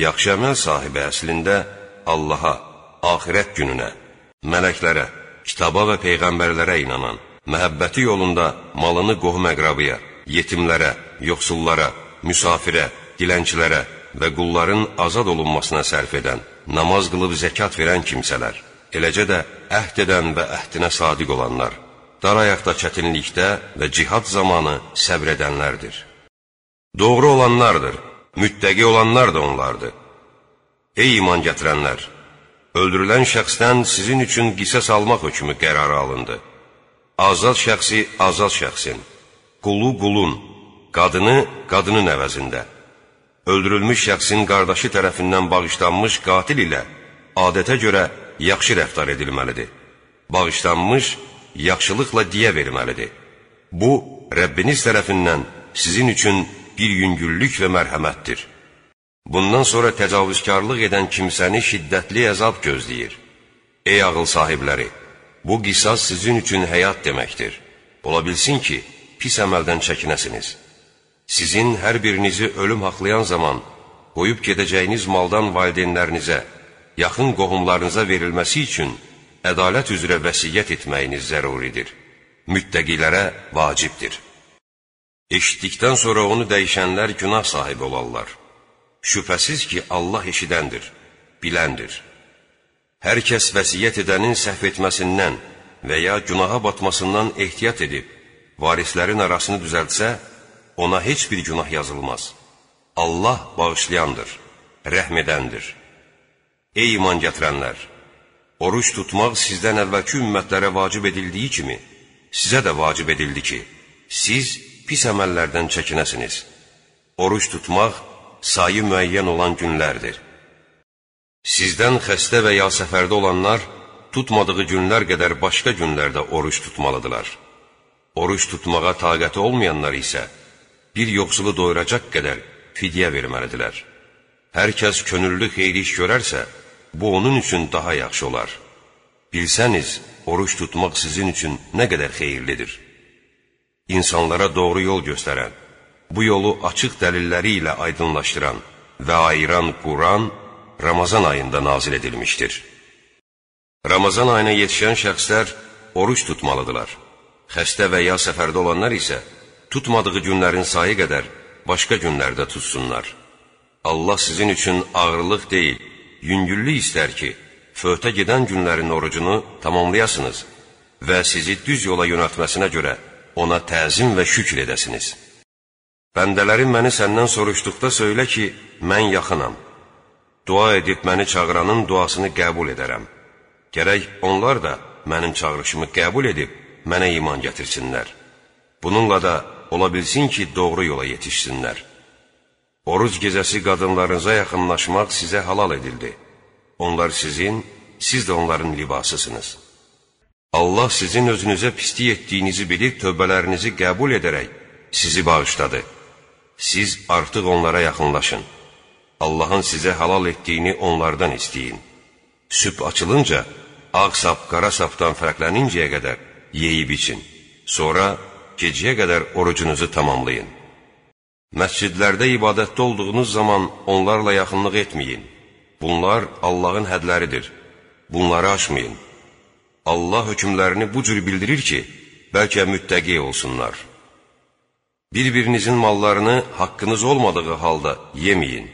Yaxşı əməl sahibi əslində Allaha, axirət gününə, mələklərə, kitaba və peyğəmbərlərə inanan, məhəbbəti yolunda malını qohum-əqrabıya, yetimlərə, yoxsullara, müsafirə, dilənçilərə və qulların azad olunmasına sərf edən, namaz qılıb zəkat verən kimsələr, eləcə də əhd edən və əhdinə sadiq olanlar, dar ayaqda çətinlikdə və cihad zamanı səbr edənlərdir. Doğru olanlardır, müttəqi olanlar da onlardır. Ey iman gətirənlər! Öldürülən şəxsdən sizin üçün qisəs almaq hökmü qərarı alındı. Azad şəxsi azad şəxsin, qulu qulun, qadını qadının əvəzində, öldürülmüş şəxsin qardaşı tərəfindən bağışlanmış qatil ilə adətə görə yaxşı rəftar edilməlidir. Bağışlanmış, yaxşılıqla diyə verməlidir. Bu, Rəbbiniz tərəfindən sizin üçün bir yüngüllük və mərhəmətdir. Bundan sonra təcavüzkarlıq edən kimsəni şiddətli əzab gözləyir. Ey ağıl sahibləri! Bu qisas sizin üçün həyat deməkdir. Ola bilsin ki, pis əməldən çəkinəsiniz. Sizin hər birinizi ölüm haqlayan zaman qoyub gedəcəyiniz maldan valideynlərinizə, yaxın qohumlarınıza verilməsi üçün ədalət üzrə vəsiyyət etməyiniz zəruridir. Müttəqilərə vacibdir. Eşitdikdən sonra onu dəyişənlər günah sahibi olarlar. Şübhəsiz ki, Allah eşidəndir, biləndir. Hər kəs vəsiyyət edənin səhv etməsindən və ya günaha batmasından ehtiyat edib, varislərin arasını düzəltsə, ona heç bir günah yazılmaz. Allah bağışlayandır, rəhm edəndir. Ey iman gətirənlər! Oruç tutmaq sizdən əvvəlki ümmətlərə vacib edildiyi kimi, sizə də vacib edildi ki, siz pis əməllərdən çəkinəsiniz. Oruç tutmaq sayı müəyyən olan günlərdir. Sizdən xəstə və ya səfərdə olanlar tutmadığı günlər qədər başqa günlərdə oruç tutmalıdırlar. Oruç tutmağa taqəti olmayanlar isə bir yoxsulu doyuracaq qədər fidyə verməlidirlər. Hər kəs könüllü xeyri iş görərsə, bu onun üçün daha yaxşı olar. Bilsəniz, oruç tutmaq sizin üçün nə qədər xeyirlidir. İnsanlara doğru yol göstərən, bu yolu açıq dəlilləri ilə aydınlaşdıran və ayıran Quran Ramazan ayında nazil edilmişdir. Ramazan ayına yetişən şəxslər oruç tutmalıdırlar. Xəstə və ya səfərdə olanlar isə tutmadığı günlərin sayı qədər başqa günlərdə tutsunlar. Allah sizin üçün ağırlıq deyil, yüngüllük istər ki, föhtə gedən günlərin orucunu tamamlayasınız və sizi düz yola yönəltməsinə görə ona təzim və şükr edəsiniz. Bəndələrim məni səndən soruşduqda söylə ki, mən yaxınam. Dua edib məni çağıranın duasını qəbul edərəm. Gərək onlar da mənim çağırışımı qəbul edib mənə iman gətirsinlər. Bununla da ola bilsin ki, doğru yola yetişsinlər. Oruc gecəsi qadınlarınıza yaxınlaşmaq sizə halal edildi. Onlar sizin, siz də onların libasısınız. Allah sizin özünüzə pislik etdiyinizi bilib tövbələrinizi qəbul edərək sizi bağışladı. Siz artıq onlara yaxınlaşın. Allahın sizə halal etdiyini onlardan istəyin. Sübh açılınca ağ sap qara sapdan fərqlənincəyə qədər yeyib için. Sonra gecəyə qədər orucunuzu tamamlayın. Məscidlərdə ibadətdə olduğunuz zaman onlarla yaxınlıq etməyin. Bunlar Allahın hədləridir. Bunları aşmayın. Allah hökmlərini bu cür bildirir ki, bəlkə müttəqi olsunlar. Bir-birinizin mallarını haqqınız olmadığı halda yeməyin.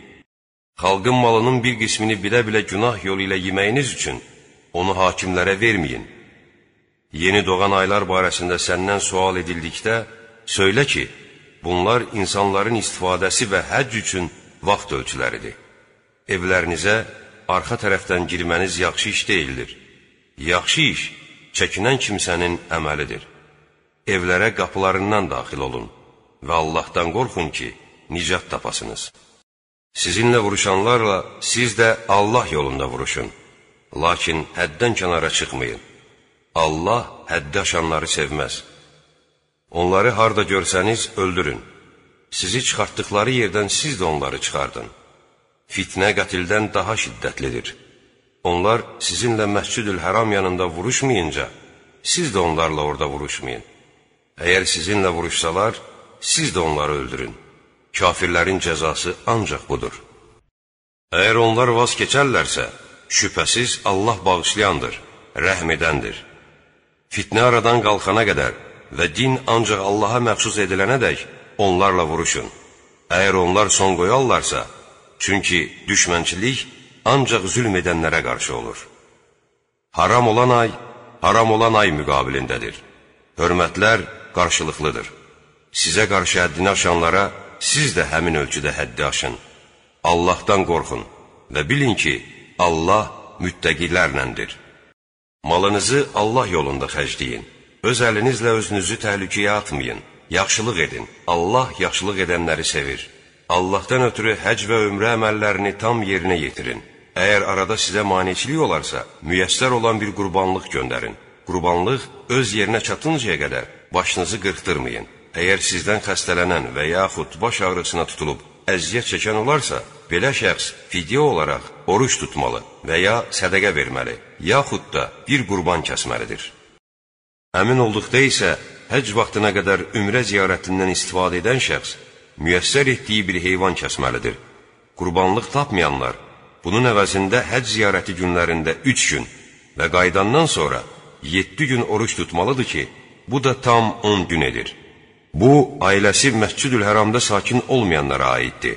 Xalqın malının bir qismini bilə-bilə günah yolu ilə yeməyiniz üçün onu hakimlərə verməyin. Yeni doğan aylar barəsində səndən sual edildikdə, söylə ki, bunlar insanların istifadəsi və həcc üçün vaxt ölçüləridir. Evlərinizə arxa tərəfdən girməniz yaxşı iş deyildir. Yaxşı iş çəkinən kimsənin əməlidir. Evlərə qapılarından daxil olun və Allahdan qorxun ki, nicat tapasınız. Sizinlə vuruşanlarla siz də Allah yolunda vuruşun. Lakin həddən kənara çıxmayın. Allah həddi aşanları sevməz. Onları harda görsəniz, öldürün. Sizi çıxartdıqları yerdən siz də onları çıxardın. Fitnə qətildən daha şiddətlidir. Onlar sizinlə Məscid-ül Həram yanında vuruşmayınca, siz də onlarla orada vuruşmayın. Əgər sizinlə vuruşsalar, siz də onları öldürün. Kafirlərin cəzası ancaq budur. Əgər onlar vaz keçərlərsə, şübhəsiz Allah bağışlayandır, rəhm edəndir. Fitnə aradan qalxana qədər və din ancaq Allaha məxsus edilənədək onlarla vuruşun. Əgər onlar son qoyarlarsa, çünki düşmənçilik ancaq zülm edənlərə qarşı olur. Haram olan ay, haram olan ay müqabilindədir. Hörmətlər qarşılıqlıdır. Sizə qarşı həddini aşanlara siz də həmin ölçüdə həddi aşın. Allahdan qorxun və bilin ki, Allah müttəqilərləndir. Malınızı Allah yolunda xərcləyin. Öz əlinizlə özünüzü təhlükəyə atmayın. Yaxşılıq edin. Allah yaxşılıq edənləri sevir. Allahdan ötürü həc və ümrə əməllərini tam yerinə yetirin. Əgər arada sizə maneçilik olarsa, müyəssər olan bir qurbanlıq göndərin. Qurbanlıq öz yerinə çatıncaya qədər başınızı qırxdırmayın. Əgər sizdən xəstələnən və yaxud baş ağrısına tutulub əziyyət çəkən olarsa, belə şəxs fidyə olaraq oruç tutmalı və ya sədəqə verməli, yaxud da bir qurban kəsməlidir. Əmin olduqda isə həc vaxtına qədər ümrə ziyarətindən istifadə edən şəxs müyəssər etdiyi bir heyvan kəsməlidir. Qurbanlıq tapmayanlar bunun əvəzində həc ziyarəti günlərində 3 gün və qaydandan sonra 7 gün oruç tutmalıdır ki, bu da tam 10 gün edir. Bu, ailəsi Məscüdül Həramda sakin olmayanlara aiddir.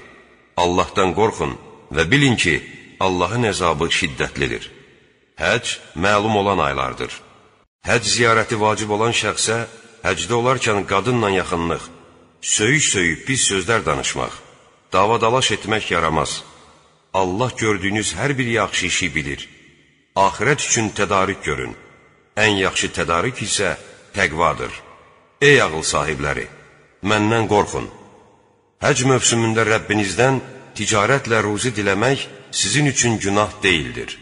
Allahdan qorxun və bilin ki, Allahın əzabı şiddətlidir. Həc məlum olan aylardır. Həc ziyarəti vacib olan şəxsə həcdə olarkən qadınla yaxınlıq, söyüş-söyüb pis sözlər danışmaq, davadalaş etmək yaramaz. Allah gördüyünüz hər bir yaxşı işi bilir. Ahirət üçün tədarük görün. Ən yaxşı tədarük isə təqvadır. Ey ağıl sahibləri, məndən qorxun. Həc mövsümündə Rəbbinizdən ticarətlə ruzi diləmək sizin üçün günah deyildir.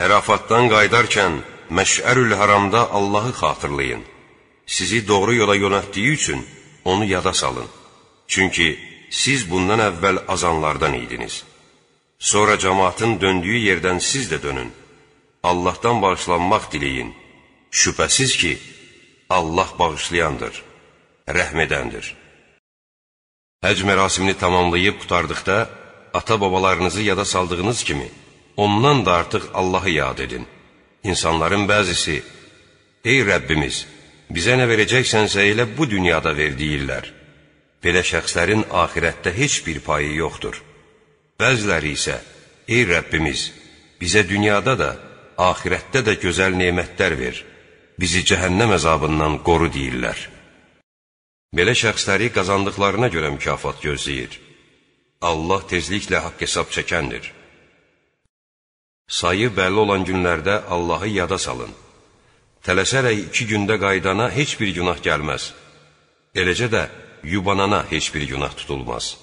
Ərafatdan qaydarkən Məşərül Haramda Allahı xatırlayın. Sizi doğru yola yönəltdiyi üçün onu yada salın. Çünki siz bundan əvvəl azanlardan idiniz. Sonra cəmaatın döndüyü yerdən siz də dönün. Allahdan bağışlanmaq diləyin. Şübhəsiz ki, Allah bağışlayandır, rəhm edəndir. Həc mərasimini tamamlayıb qutardıqda, ata-babalarınızı yada saldığınız kimi, ondan da artıq Allahı yad edin. İnsanların bəzisi, Ey Rəbbimiz, bizə nə verəcəksənsə elə bu dünyada ver deyirlər. Belə şəxslərin ahirətdə heç bir payı yoxdur. Bəziləri isə, ey Rəbbimiz, bizə dünyada da, ahirətdə də gözəl nemətlər ver, bizi cəhənnəm əzabından qoru deyirlər. Belə şəxsləri qazandıqlarına görə mükafat gözləyir. Allah tezliklə haqq hesab çəkəndir. Sayı bəlli olan günlərdə Allahı yada salın. Tələsərək iki gündə qaydana heç bir günah gəlməz. Eləcə də yubanana heç bir günah tutulmaz.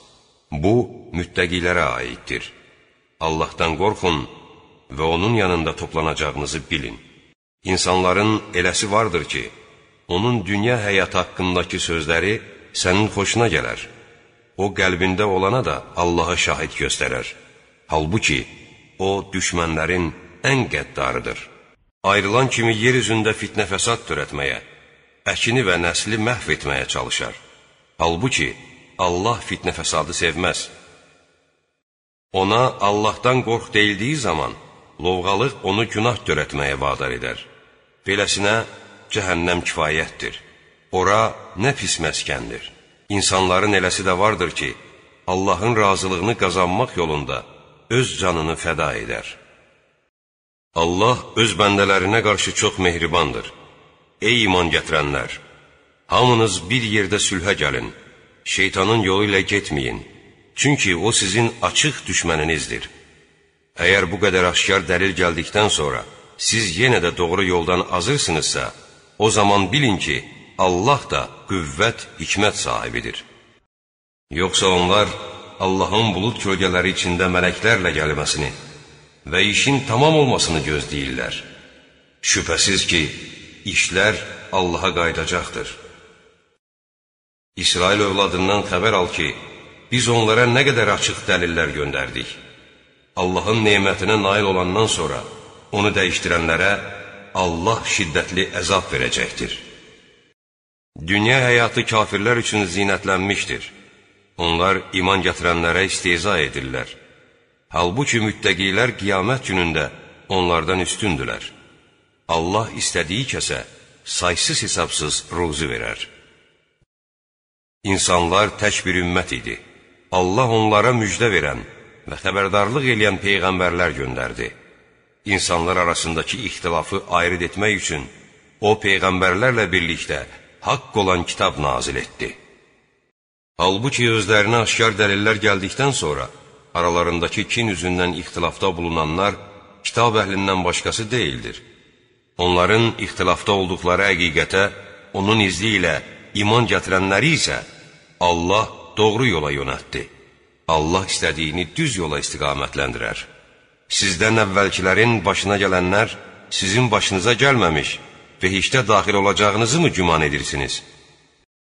Bu, müttəqilərə aiddir. Allahdan qorxun və onun yanında toplanacağınızı bilin. İnsanların eləsi vardır ki, onun dünya həyatı haqqındakı sözləri sənin xoşuna gələr. O, qəlbində olana da Allaha şahid göstərər. Halbuki, o, düşmənlərin ən qəddarıdır. Ayrılan kimi yer üzündə fitnə fəsad törətməyə, əkini və nəsli məhv etməyə çalışar. Halbuki, Allah fitnə fəsadı sevməz. Ona Allahdan qorx deyildiyi zaman, lovğalıq onu günah törətməyə vadar edər. Beləsinə, cəhənnəm kifayətdir. Ora nə pis məskəndir. İnsanların eləsi də vardır ki, Allahın razılığını qazanmaq yolunda öz canını fəda edər. Allah öz bəndələrinə qarşı çox mehribandır. Ey iman gətirənlər! Hamınız bir yerdə sülhə gəlin, şeytanın yolu ilə getməyin. Çünki o sizin açıq düşməninizdir. Əgər bu qədər aşkar dəlil gəldikdən sonra siz yenə də doğru yoldan azırsınızsa, o zaman bilin ki, Allah da qüvvət, hikmət sahibidir. Yoxsa onlar Allahın bulud kölgələri içində mələklərlə gəlməsini və işin tamam olmasını gözləyirlər. Şübhəsiz ki, işlər Allaha qaydacaqdır. İsrail övladından xəbər al ki, biz onlara nə qədər açıq dəlillər göndərdik. Allahın nemətinə nail olandan sonra onu dəyişdirənlərə Allah şiddətli əzab verəcəkdir. Dünya həyatı kafirlər üçün zinətlənmişdir. Onlar iman gətirənlərə isteza edirlər. Halbuki müttəqilər qiyamət günündə onlardan üstündülər. Allah istədiyi kəsə saysız hesabsız ruzu verər. İnsanlar tək bir ümmət idi. Allah onlara müjdə verən və xəbərdarlıq eləyən peyğəmbərlər göndərdi. İnsanlar arasındakı ixtilafı ayrıd etmək üçün o peyğəmbərlərlə birlikdə haqq olan kitab nazil etdi. Halbuki özlərinə aşkar dəlillər gəldikdən sonra aralarındakı kin üzündən ixtilafda bulunanlar kitab əhlindən başqası deyildir. Onların ixtilafda olduqları həqiqətə onun izi ilə iman gətirənləri isə Allah doğru yola yönətdi. Allah istədiyini düz yola istiqamətləndirər. Sizdən əvvəlkilərin başına gələnlər sizin başınıza gəlməmiş və işdə daxil olacağınızı mı güman edirsiniz?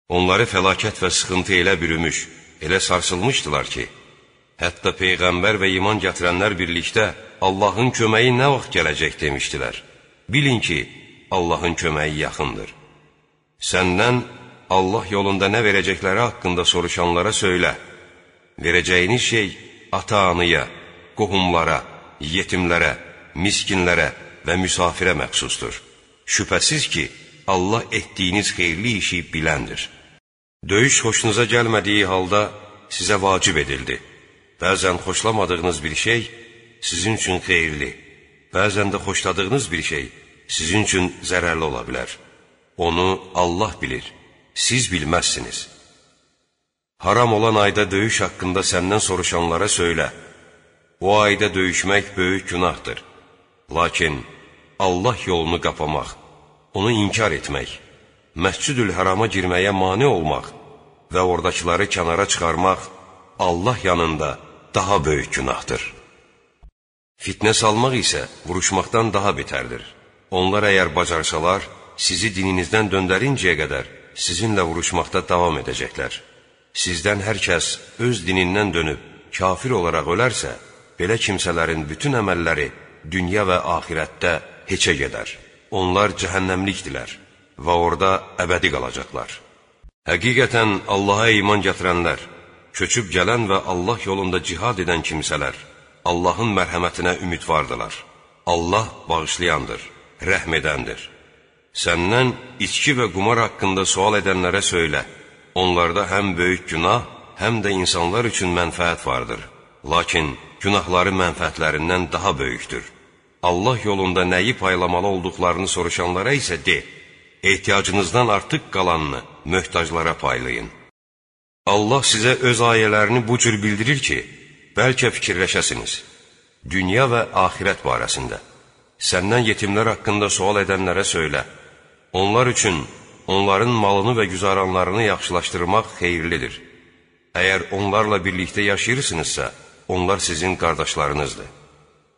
Onları fəlakət və sıxıntı elə bürümüş, elə sarsılmışdılar ki, hətta Peyğəmbər və iman gətirənlər birlikdə Allahın köməyi nə vaxt gələcək demişdilər. Bilin ki, Allahın köməyi yaxındır. Səndən Allah yolunda nə verəcəkləri haqqında soruşanlara söylə. Verəcəyiniz şey ata-anıya, qohumlara, yetimlərə, miskinlərə və müsafirə məxsusdur. Şübhəsiz ki, Allah etdiyiniz xeyirli işi biləndir. Döyüş xoşunuza gəlmədiyi halda sizə vacib edildi. Bəzən xoşlamadığınız bir şey sizin üçün xeyirli, bəzən də xoşladığınız bir şey sizin üçün zərərli ola bilər. Onu Allah bilir siz bilməzsiniz. Haram olan ayda döyüş haqqında səndən soruşanlara söylə. O ayda döyüşmək böyük günahdır. Lakin Allah yolunu qapamaq, onu inkar etmək, Məscüdül Hərama girməyə mane olmaq və oradakıları kənara çıxarmaq Allah yanında daha böyük günahdır. Fitnə salmaq isə vuruşmaqdan daha betərdir. Onlar əgər bacarsalar, sizi dininizdən döndərincəyə qədər sizinlə vuruşmaqda davam edəcəklər. Sizdən hər kəs öz dinindən dönüb kafir olaraq ölərsə, belə kimsələrin bütün əməlləri dünya və axirətdə heçə gedər. Onlar cəhənnəmlikdilər və orada əbədi qalacaqlar. Həqiqətən Allaha iman gətirənlər, köçüb gələn və Allah yolunda cihad edən kimsələr Allahın mərhəmətinə ümidvardılar. Allah bağışlayandır, rəhm edəndir. Səndən içki və qumar haqqında sual edənlərə söylə, onlarda həm böyük günah, həm də insanlar üçün mənfəət vardır. Lakin günahları mənfəətlərindən daha böyükdür. Allah yolunda nəyi paylamalı olduqlarını soruşanlara isə de, ehtiyacınızdan artıq qalanını möhtaclara paylayın. Allah sizə öz ayələrini bu cür bildirir ki, bəlkə fikirləşəsiniz. Dünya və axirət barəsində. Səndən yetimlər haqqında sual edənlərə söylə. Onlar üçün onların malını və güzaranlarını yaxşılaşdırmaq xeyirlidir. Əgər onlarla birlikdə yaşayırsınızsa, onlar sizin qardaşlarınızdır.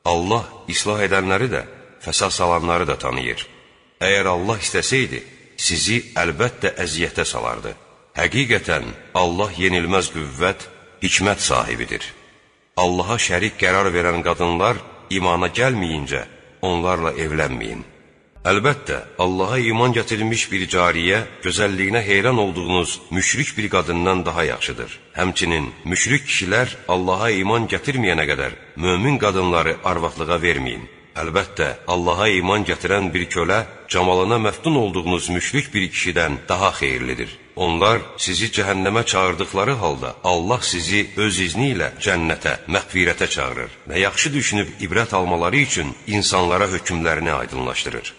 Allah islah edənləri də, fəsad salanları da tanıyır. Əgər Allah istəsəydi, sizi əlbəttə əziyyətə salardı. Həqiqətən, Allah yenilməz qüvvət, hikmət sahibidir. Allaha şərik qərar verən qadınlar imana gəlməyincə onlarla evlənməyin. Əlbəttə, Allaha iman gətirilmiş bir cariyə gözəlliyinə heyran olduğunuz müşrik bir qadından daha yaxşıdır. Həmçinin müşrik kişilər Allaha iman gətirməyənə qədər mömin qadınları arvadlığa verməyin. Əlbəttə, Allaha iman gətirən bir kölə camalına məftun olduğunuz müşrik bir kişidən daha xeyirlidir. Onlar sizi cəhənnəmə çağırdıqları halda Allah sizi öz izni ilə cənnətə, məğfirətə çağırır və yaxşı düşünüb ibrət almaları üçün insanlara hökmlərini aydınlaşdırır.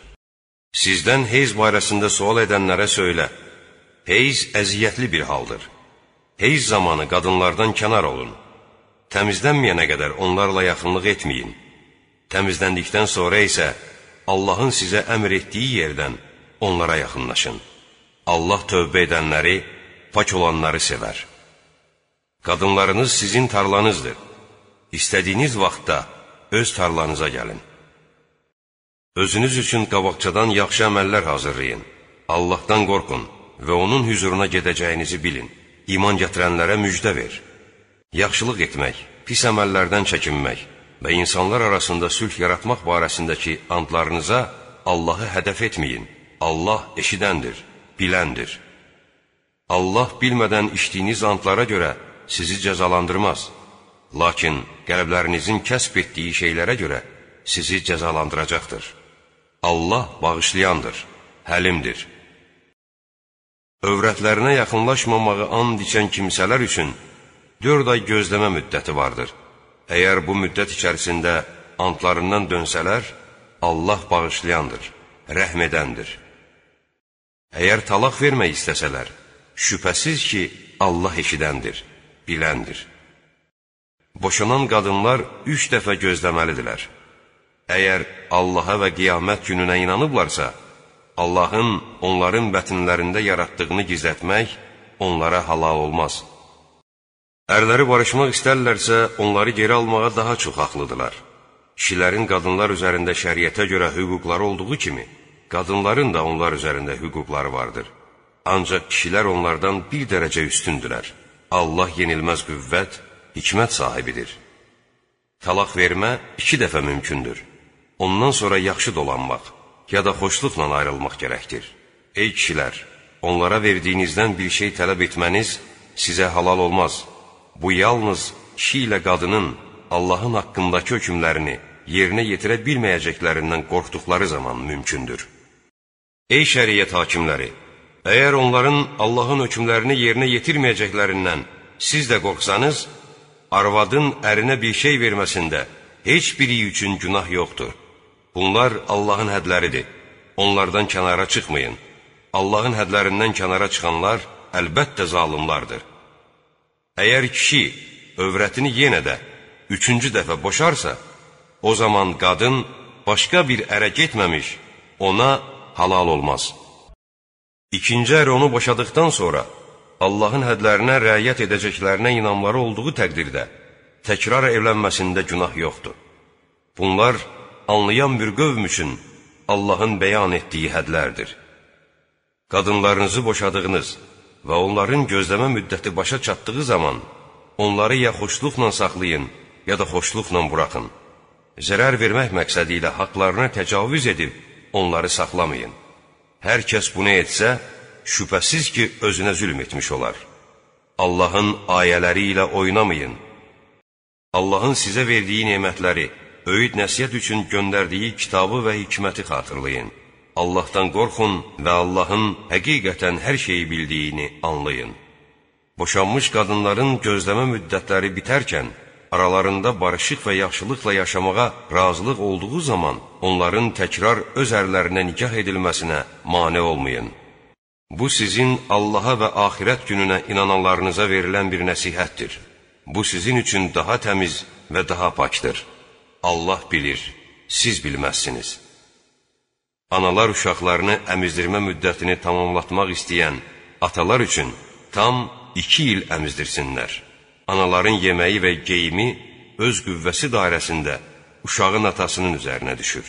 Sizdən heyz barəsində sual edənlərə söylə, heyz əziyyətli bir haldır. Heyz zamanı qadınlardan kənar olun. Təmizlənməyənə qədər onlarla yaxınlıq etməyin. Təmizləndikdən sonra isə Allahın sizə əmr etdiyi yerdən onlara yaxınlaşın. Allah tövbə edənləri, pak olanları sevər. Qadınlarınız sizin tarlanızdır. İstədiyiniz vaxtda öz tarlanıza gəlin. Özünüz üçün qabaqcadan yaxşı əməllər hazırlayın. Allahdan qorxun və onun hüzuruna gedəcəyinizi bilin. İman gətirənlərə müjdə ver. Yaxşılıq etmək, pis əməllərdən çəkinmək, və insanlar arasında sülh yaratmaq barəsindəki andlarınıza Allahı hədəf etməyin. Allah eşidəndir, biləndir. Allah bilmədən içdiyiniz andlara görə sizi cəzalandırmaz. Lakin qəlblərinizin kəsb etdiyi şeylərə görə sizi cəzalandıracaqdır. Allah bağışlayandır, həlimdir. Övrətlərinə yaxınlaşmamağı and içən kimsələr üçün 4 ay gözləmə müddəti vardır. Əgər bu müddət içərisində antlarından dönsələr, Allah bağışlayandır, rəhm edəndir. Əgər talaq vermək istəsələr, şübhəsiz ki, Allah eşidəndir, biləndir. Boşanan qadınlar üç dəfə gözləməlidirlər. Əgər Allaha və qiyamət gününə inanıblarsa, Allahın onların bətinlərində yaratdığını gizlətmək onlara halal olmaz. Ərləri barışmaq istərlərsə, onları geri almağa daha çox haqlıdırlar. Kişilərin qadınlar üzərində şəriətə görə hüquqları olduğu kimi, qadınların da onlar üzərində hüquqları vardır. Ancaq kişilər onlardan bir dərəcə üstündürlər. Allah yenilməz qüvvət, hikmət sahibidir. Talaq vermə iki dəfə mümkündür. Ondan sonra yaxşı dolanmaq, ya da xoşluqla ayrılmaq gərəkdir. Ey kişilər, onlara verdiyinizdən bir şey tələb etməniz sizə halal olmaz. Bu yalnız kişi ilə qadının Allahın haqqındakı hökmlərini yerinə yetirə bilməyəcəklərindən qorxduqları zaman mümkündür. Ey şəriət hakimləri! Əgər onların Allahın hökmlərini yerinə yetirməyəcəklərindən siz də qorxsanız, arvadın ərinə bir şey verməsində heç biri üçün günah yoxdur. Bunlar Allahın hədləridir. Onlardan kənara çıxmayın. Allahın hədlərindən kənara çıxanlar əlbəttə zalimlardır. Əgər kişi övrətini yenə də üçüncü dəfə boşarsa, o zaman qadın başqa bir ərə getməmiş ona halal olmaz. İkinci ər onu boşadıqdan sonra Allahın hədlərinə rəayət edəcəklərinə inamları olduğu təqdirdə təkrar evlənməsində günah yoxdur. Bunlar anlayan bir qövm üçün Allahın bəyan etdiyi hədlərdir. Qadınlarınızı boşadığınız və onların gözləmə müddəti başa çatdığı zaman onları ya xoşluqla saxlayın, ya da xoşluqla buraxın. Zərər vermək məqsədi ilə haqlarına təcavüz edib onları saxlamayın. Hər kəs bunu etsə, şübhəsiz ki, özünə zülm etmiş olar. Allahın ayələri ilə oynamayın. Allahın sizə verdiyi nemətləri, öyüd nəsiyyət üçün göndərdiyi kitabı və hikməti xatırlayın. Allahdan qorxun və Allahın həqiqətən hər şeyi bildiyini anlayın. Boşanmış qadınların gözləmə müddətləri bitərkən, aralarında barışıq və yaxşılıqla yaşamağa razılıq olduğu zaman onların təkrar öz ərlərinə nikah edilməsinə mane olmayın. Bu sizin Allaha və axirət gününə inananlarınıza verilən bir nəsihətdir. Bu sizin üçün daha təmiz və daha pakdır. Allah bilir, siz bilməzsiniz. Analar uşaqlarını əmizdirmə müddətini tamamlatmaq istəyən atalar üçün tam iki il əmizdirsinlər anaların yeməyi və geyimi öz qüvvəsi dairəsində uşağın atasının üzərinə düşür.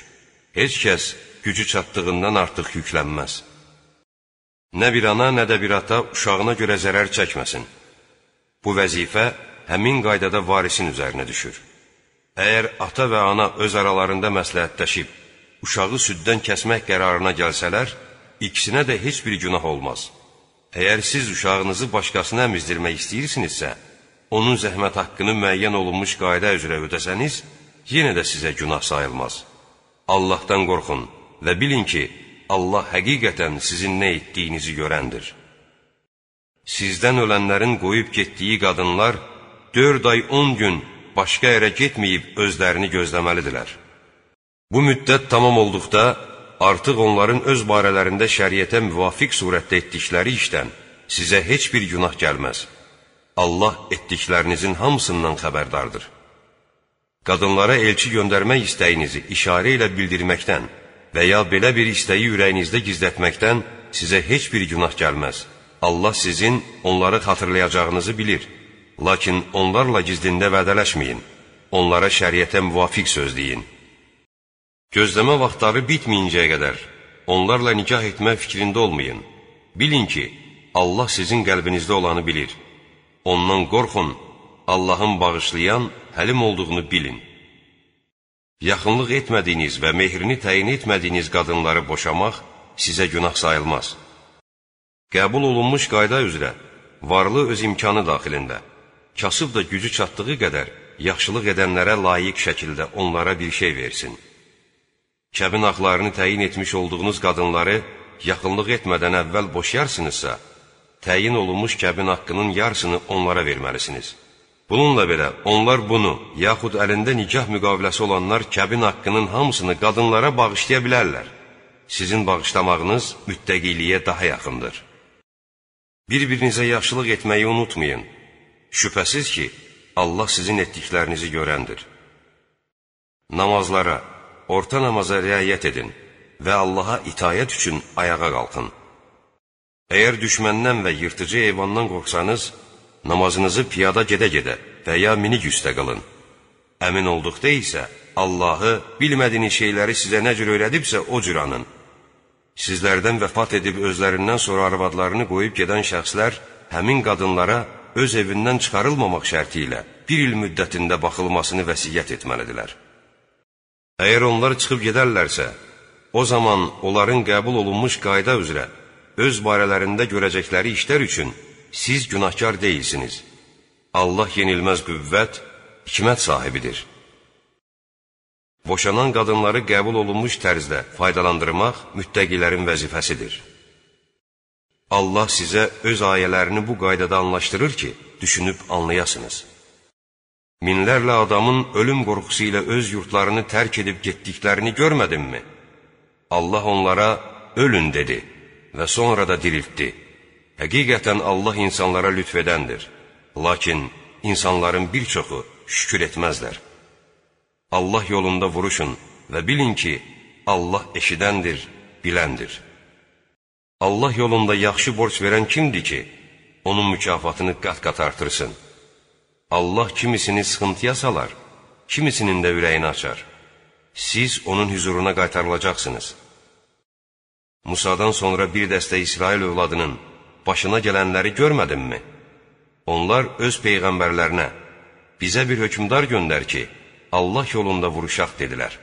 Heç kəs gücü çatdığından artıq yüklənməz. Nə bir ana, nə də bir ata uşağına görə zərər çəkməsin. Bu vəzifə həmin qaydada varisin üzərinə düşür. Əgər ata və ana öz aralarında məsləhətləşib, uşağı süddən kəsmək qərarına gəlsələr, ikisinə də heç bir günah olmaz. Əgər siz uşağınızı başqasına əmizdirmək istəyirsinizsə, onun zəhmət haqqını müəyyən olunmuş qayda üzrə ödəsəniz, yenə də sizə günah sayılmaz. Allahdan qorxun və bilin ki, Allah həqiqətən sizin nə etdiyinizi görəndir. Sizdən ölənlərin qoyub getdiyi qadınlar 4 ay 10 gün başqa yerə getməyib özlərini gözləməlidirlər. Bu müddət tamam olduqda, artıq onların öz barələrində şəriətə müvafiq surətdə etdikləri işdən sizə heç bir günah gəlməz. Allah etdiklərinizin hamısından xəbərdardır. Qadınlara elçi göndərmək istəyinizi işarə ilə bildirməkdən və ya belə bir istəyi ürəyinizdə gizlətməkdən sizə heç bir günah gəlməz. Allah sizin onları xatırlayacağınızı bilir. Lakin onlarla gizdində vədələşməyin. Onlara şəriətə müvafiq söz deyin. Gözləmə vaxtları bitməyincəyə qədər onlarla nikah etmək fikrində olmayın. Bilin ki, Allah sizin qəlbinizdə olanı bilir. Ondan qorxun, Allahın bağışlayan, həlim olduğunu bilin. Yaxınlıq etmədiyiniz və mehrini təyin etmədiyiniz qadınları boşamaq sizə günah sayılmaz. Qəbul olunmuş qayda üzrə, varlı öz imkanı daxilində, kasıb da gücü çatdığı qədər yaxşılıq edənlərə layiq şəkildə onlara bir şey versin. Kəbin axlarını təyin etmiş olduğunuz qadınları yaxınlıq etmədən əvvəl boşayarsınızsa, təyin olunmuş kəbin haqqının yarısını onlara verməlisiniz. Bununla belə, onlar bunu, yaxud əlində nikah müqaviləsi olanlar kəbin haqqının hamısını qadınlara bağışlaya bilərlər. Sizin bağışlamağınız müttəqiliyə daha yaxındır. Bir-birinizə yaxşılıq etməyi unutmayın. Şübhəsiz ki, Allah sizin etdiklərinizi görəndir. Namazlara, orta namaza riayət edin və Allaha itayət üçün ayağa qalxın. Əgər düşməndən və yırtıcı heyvandan qorxsanız, namazınızı piyada gedə-gedə və ya minik üstə qılın. Əmin olduqda isə Allahı bilmədiyiniz şeyləri sizə nə cür öyrədibsə o cür anın. Sizlərdən vəfat edib özlərindən sonra arvadlarını qoyub gedən şəxslər həmin qadınlara öz evindən çıxarılmamaq şərti ilə bir il müddətində baxılmasını vəsiyyət etməlidirlər. Əgər onlar çıxıb gedərlərsə, o zaman onların qəbul olunmuş qayda üzrə öz barələrində görəcəkləri işlər üçün siz günahkar deyilsiniz. Allah yenilməz qüvvət, hikmət sahibidir. Boşanan qadınları qəbul olunmuş tərzdə faydalandırmaq müttəqilərin vəzifəsidir. Allah sizə öz ayələrini bu qaydada anlaşdırır ki, düşünüb anlayasınız. Minlərlə adamın ölüm qorxusu ilə öz yurtlarını tərk edib getdiklərini görmədinmi? Allah onlara ölün dedi və sonra da diriltdi. Həqiqətən Allah insanlara lütf edəndir. Lakin insanların bir çoxu şükür etməzlər. Allah yolunda vuruşun və bilin ki, Allah eşidəndir, biləndir. Allah yolunda yaxşı borc verən kimdir ki, onun mükafatını qat-qat artırsın? Allah kimisini sıxıntıya salar, kimisinin də ürəyini açar. Siz onun hüzuruna qaytarılacaqsınız. Musadan sonra bir dəstə İsrail övladının başına gələnləri görmədinmi? Onlar öz peyğəmbərlərinə, bizə bir hökmdar göndər ki, Allah yolunda vuruşaq dedilər.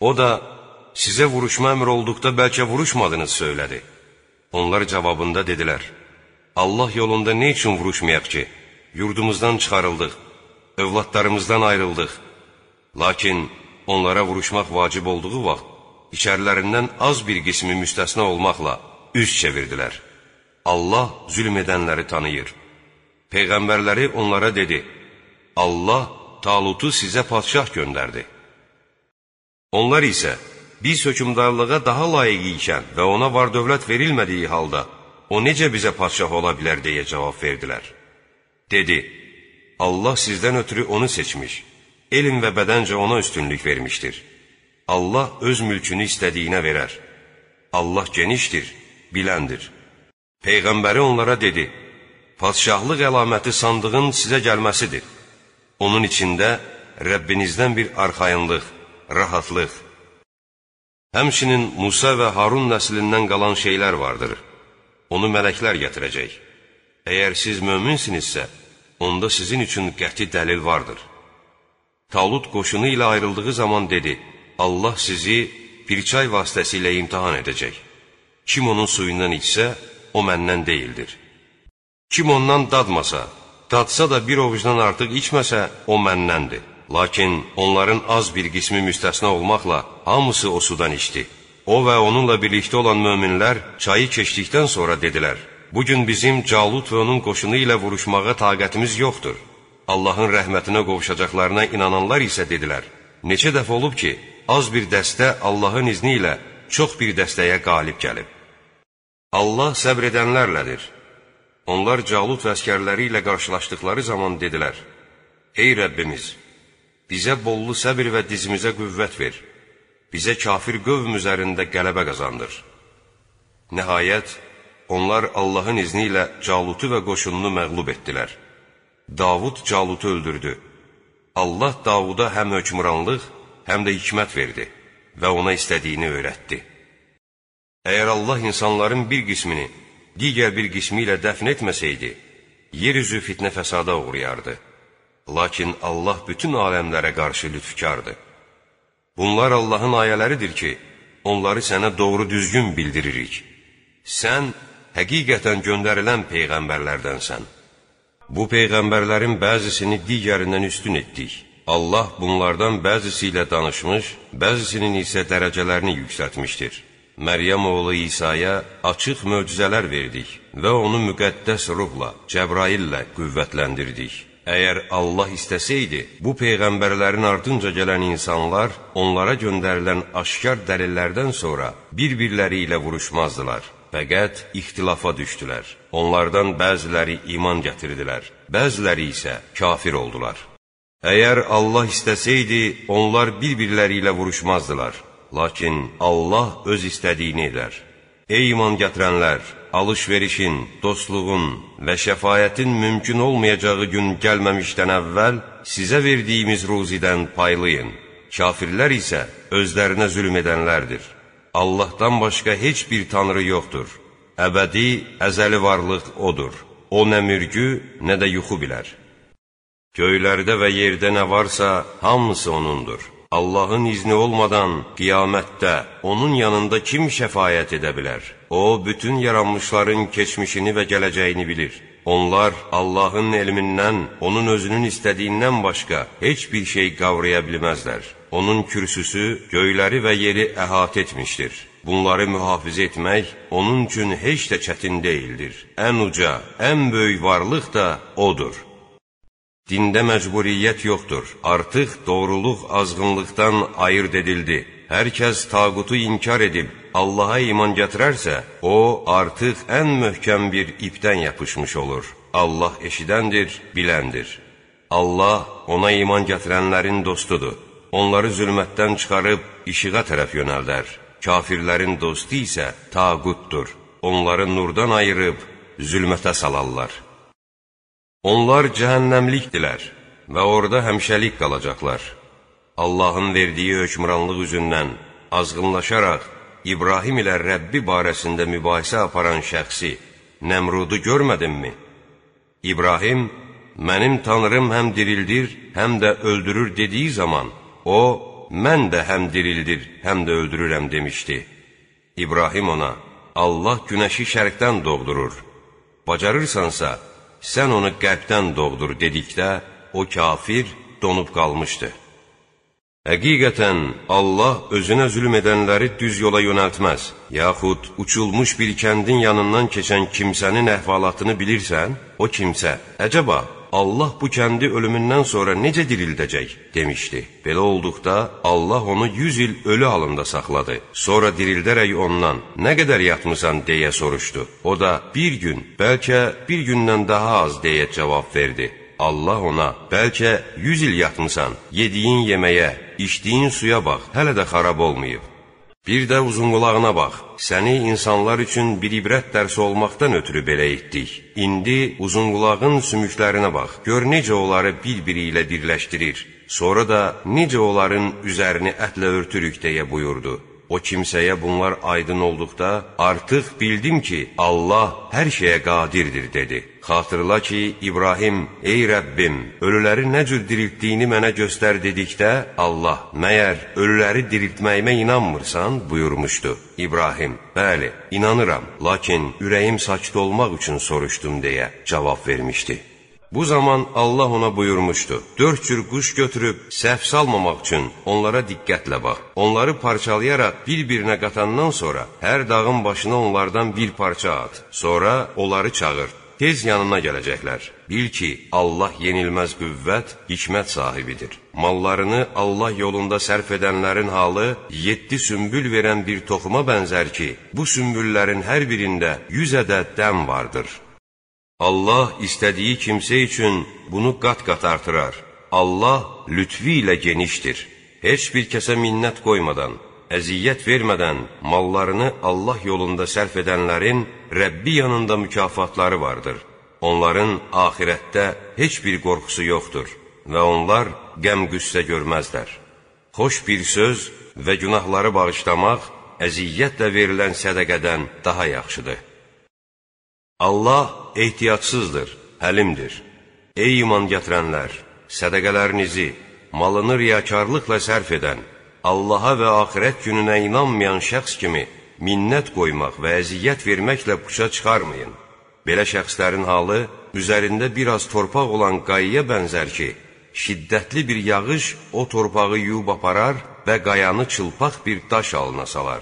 O da, sizə vuruşma əmr olduqda bəlkə vuruşmadınız söylədi. Onlar cavabında dedilər, Allah yolunda ne üçün vuruşmayaq ki, yurdumuzdan çıxarıldıq, övladlarımızdan ayrıldıq. Lakin onlara vuruşmaq vacib olduğu vaxt, içərilərindən az bir qismi müstəsna olmaqla üz çevirdilər. Allah zülm edənləri tanıyır. Peyğəmbərləri onlara dedi, Allah Talutu sizə padşah göndərdi. Onlar isə, biz hökumdarlığa daha layiq ikən və ona var dövlət verilmədiyi halda, o necə bizə padşah ola bilər deyə cavab verdilər. Dedi, Allah sizdən ötürü onu seçmiş, elm və bədəncə ona üstünlük vermişdir. Allah öz mülkünü istədiyinə verər. Allah genişdir, biləndir. Peyğəmbəri onlara dedi, Padşahlıq əlaməti sandığın sizə gəlməsidir. Onun içində Rəbbinizdən bir arxayınlıq, rahatlıq. Həmçinin Musa və Harun nəslindən qalan şeylər vardır. Onu mələklər gətirəcək. Əgər siz möminsinizsə, onda sizin üçün qəti dəlil vardır. Talut qoşunu ilə ayrıldığı zaman dedi, Allah sizi bir çay vasitəsilə imtihan edəcək. Kim onun suyundan içsə, o məndən deyildir. Kim ondan dadmasa, dadsa da bir ovucdan artıq içməsə, o məndəndir. Lakin onların az bir qismi müstəsna olmaqla hamısı o sudan içdi. O və onunla birlikdə olan möminlər çayı keçdikdən sonra dedilər, Bugün bizim Calut və onun qoşunu ilə vuruşmağa taqətimiz yoxdur. Allahın rəhmətinə qovuşacaqlarına inananlar isə dedilər, Neçə dəfə olub ki, az bir dəstə Allahın izni ilə çox bir dəstəyə qalib gəlib. Allah səbr edənlərlədir. Onlar Calut və əskərləri ilə qarşılaşdıkları zaman dedilər, Ey Rəbbimiz, bizə bollu səbir və dizimizə qüvvət ver, bizə kafir qövm üzərində qələbə qazandır. Nəhayət, onlar Allahın izni ilə Calutu və qoşununu məqlub etdilər. Davud Calutu öldürdü. Allah Davuda həm hökmranlıq, həm də hikmət verdi və ona istədiyini öyrətdi. Əgər Allah insanların bir qismini digər bir qismi ilə dəfn etməsəydi, yer üzü fitnə fəsada uğrayardı. Lakin Allah bütün aləmlərə qarşı lütfkardır. Bunlar Allahın ayələridir ki, onları sənə doğru düzgün bildiririk. Sən həqiqətən göndərilən peyğəmbərlərdənsən. Bu peyğəmbərlərin bəzisini digərindən üstün etdik. Allah bunlardan bəzisi ilə danışmış, bəzisinin isə dərəcələrini yüksəltmişdir. Məryəm oğlu İsa'ya açıq möcüzələr verdik və onu müqəddəs ruhla, Cəbraillə qüvvətləndirdik. Əgər Allah istəsəydi, bu peyğəmbərlərin ardınca gələn insanlar onlara göndərilən aşkar dəlillərdən sonra bir-birləri ilə vuruşmazdılar. Fəqət ixtilafa düşdülər. Onlardan bəziləri iman gətirdilər, bəziləri isə kafir oldular. Əgər Allah istəsəydi, onlar bir-birləri ilə vuruşmazdılar. Lakin Allah öz istədiyini edər. Ey iman gətirənlər, alış-verişin, dostluğun və şəfayətin mümkün olmayacağı gün gəlməmişdən əvvəl sizə verdiyimiz ruzidən paylayın. Kafirlər isə özlərinə zülm edənlərdir. Allahdan başqa heç bir tanrı yoxdur. Əbədi, əzəli varlıq O'dur. O nə mürgü, nə də yuxu bilər. Göylərdə və yerdə nə varsa, hamısı O'nundur. Allahın izni olmadan qiyamətdə onun yanında kim şəfayət edə bilər? O, bütün yaranmışların keçmişini və gələcəyini bilir. Onlar Allahın elmindən, onun özünün istədiyindən başqa heç bir şey qavraya bilməzlər. Onun kürsüsü göyləri və yeri əhatə etmişdir. Bunları mühafizə etmək onun üçün heç də çətin deyildir. Ən uca, ən böyük varlıq da O'dur. Dində məcburiyyət yoxdur. Artıq doğruluq azğınlıqdan ayırt edildi. Hər kəs tağutu inkar edib Allaha iman gətirərsə, o artıq ən möhkəm bir ipdən yapışmış olur. Allah eşidəndir, biləndir. Allah ona iman gətirənlərin dostudur. Onları zülmətdən çıxarıb işığa tərəf yönəldər. Kafirlərin dostu isə tağutdur. Onları nurdan ayırıb zülmətə salarlar. Onlar cəhənnəmlikdilər və orada həmişəlik qalacaqlar. Allahın verdiyi hökmranlıq üzündən azğınlaşaraq İbrahim ilə Rəbbi barəsində mübahisə aparan şəxsi Nəmrudu görmədinmi? İbrahim, mənim tanrım həm dirildir, həm də öldürür dediyi zaman, o, mən də həm dirildir, həm də öldürürəm demişdi. İbrahim ona, Allah günəşi şərqdən doğdurur. Bacarırsansa, sən onu qərbdən doğdur dedikdə, o kafir donub qalmışdı. Həqiqətən, Allah özünə zülm edənləri düz yola yönəltməz, yaxud uçulmuş bir kəndin yanından keçən kimsənin əhvalatını bilirsən, o kimsə, əcəba, Allah bu kəndi ölümündən sonra necə dirildəcək, demişdi. Belə olduqda Allah onu 100 il ölü halında saxladı. Sonra dirildərək ondan, nə qədər yatmısan, deyə soruşdu. O da, bir gün, bəlkə bir gündən daha az, deyə cavab verdi. Allah ona, bəlkə 100 il yatmısan, yediyin yeməyə, içdiyin suya bax, hələ də xarab olmayıb. Bir də uzunqulağına bax, səni insanlar üçün bir ibrət dərsi olmaqdan ötürü belə etdik. İndi uzunqulağın sümüklərinə bax, gör necə onları bir-biri ilə birləşdirir. Sonra da necə onların üzərini ətlə örtürük deyə buyurdu. O kimsəyə bunlar aydın olduqda, artıq bildim ki, Allah hər şeyə qadirdir, dedi. Xatırla ki, İbrahim, ey Rəbbim, ölüləri nə cür diriltdiyini mənə göstər dedikdə, Allah, məyər ölüləri diriltməyimə inanmırsan, buyurmuşdu. İbrahim, bəli, inanıram, lakin ürəyim sakit olmaq üçün soruşdum, deyə cavab vermişdi. Bu zaman Allah ona buyurmuşdu: Dörd cür quş götürüb səhv salmamaq üçün onlara diqqətlə bax. Onları parçalayaraq bir-birinə qatandan sonra hər dağın başına onlardan bir parça at. Sonra onları çağır. Tez yanına gələcəklər. Bil ki, Allah yenilməz qüvvət, hikmət sahibidir. Mallarını Allah yolunda sərf edənlərin halı yeddi sümbül verən bir toxuma bənzər ki, bu sümbüllərin hər birində yüz ədəd dəm vardır. Allah istədiyi kimsə üçün bunu qat-qat artırar. Allah lütfi ilə genişdir. Heç bir kəsə minnət qoymadan, əziyyət vermədən mallarını Allah yolunda sərf edənlərin Rəbbi yanında mükafatları vardır. Onların axirətdə heç bir qorxusu yoxdur və onlar qəm-qüssə görməzlər. Xoş bir söz və günahları bağışlamaq əziyyətlə verilən sədəqədən daha yaxşıdır. Allah ehtiyatsızdır, həlimdir. Ey iman gətirənlər, sədəqələrinizi, malını riyakarlıqla sərf edən, Allaha və axirət gününə inanmayan şəxs kimi minnət qoymaq və əziyyət verməklə puça çıxarmayın. Belə şəxslərin halı üzərində bir az torpaq olan qayıya bənzər ki, şiddətli bir yağış o torpağı yuyub aparar və qayanı çılpaq bir daş alına salar.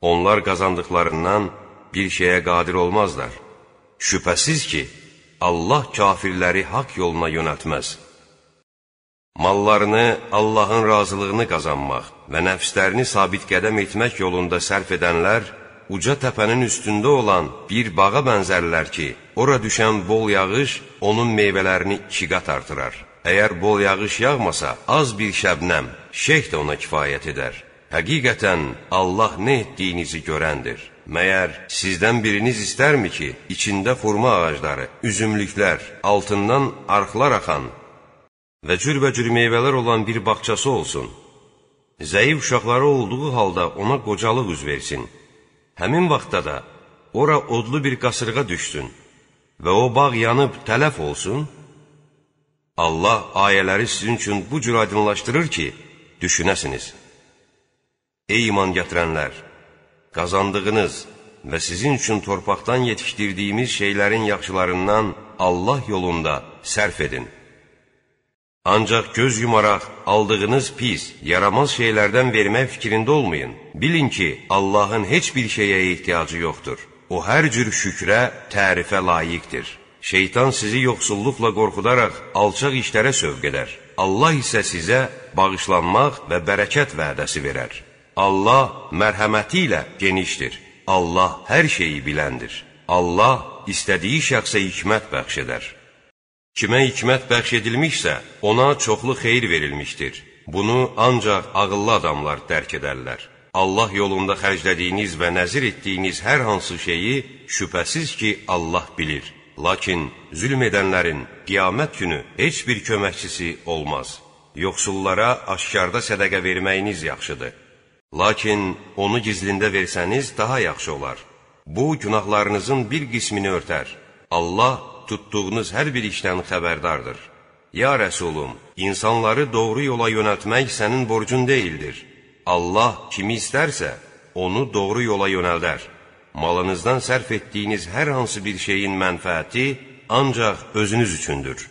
Onlar qazandıqlarından bir şeyə qadir olmazlar. Şübhəsiz ki, Allah kafirləri haqq yoluna yönəltməz. Mallarını Allahın razılığını qazanmaq və nəfslərini sabit qədəm etmək yolunda sərf edənlər uca təpənin üstündə olan bir bağa bənzərlər ki, ora düşən bol yağış onun meyvələrini iki qat artırar. Əgər bol yağış yağmasa, az bir şəbnəm, şeyh də ona kifayət edər. Həqiqətən Allah nə etdiyinizi görəndir. Məyər sizdən biriniz istərmi ki, içində xurma ağacları, üzümlüklər, altından arxlar axan və cürbəcür meyvələr olan bir bağçası olsun? Zəif uşaqları olduğu halda ona qocalıq üz versin. Həmin vaxtda da ora odlu bir qasırğa düşsün və o bağ yanıb tələf olsun? Allah ayələri sizin üçün bu cür aydınlaşdırır ki, düşünəsiniz. Ey iman gətirənlər! Qazandığınız və sizin üçün torpaqdan yetişdirdiyimiz şeylərin yaxşılarından Allah yolunda sərf edin. Ancaq göz yumaraq aldığınız pis, yaramaz şeylərdən vermək fikrində olmayın. Bilin ki, Allahın heç bir şeyə ehtiyacı yoxdur. O hər cür şükrə, tərifə layiqdir. Şeytan sizi yoxsulluqla qorxudaraq alçaq işlərə sövq edər. Allah isə sizə bağışlanmaq və bərəkət vədəsi verər. Allah mərhəməti ilə genişdir. Allah hər şeyi biləndir. Allah istədiyi şəxsə hikmət bəxş edər. Kimə hikmət bəxş edilmişsə, ona çoxlu xeyir verilmişdir. Bunu ancaq ağıllı adamlar dərk edərlər. Allah yolunda xərclədiyiniz və nəzir etdiyiniz hər hansı şeyi şübhəsiz ki, Allah bilir. Lakin zülm edənlərin qiyamət günü heç bir köməkçisi olmaz. Yoxsullara aşkarda sədəqə verməyiniz yaxşıdır. Lakin onu gizlində versəniz daha yaxşı olar. Bu, günahlarınızın bir qismini örtər. Allah tutduğunuz hər bir işdən xəbərdardır. Ya Rəsulum, insanları doğru yola yönəltmək sənin borcun deyildir. Allah kimi istərsə, onu doğru yola yönəldər. Malınızdan sərf etdiyiniz hər hansı bir şeyin mənfəəti ancaq özünüz üçündür.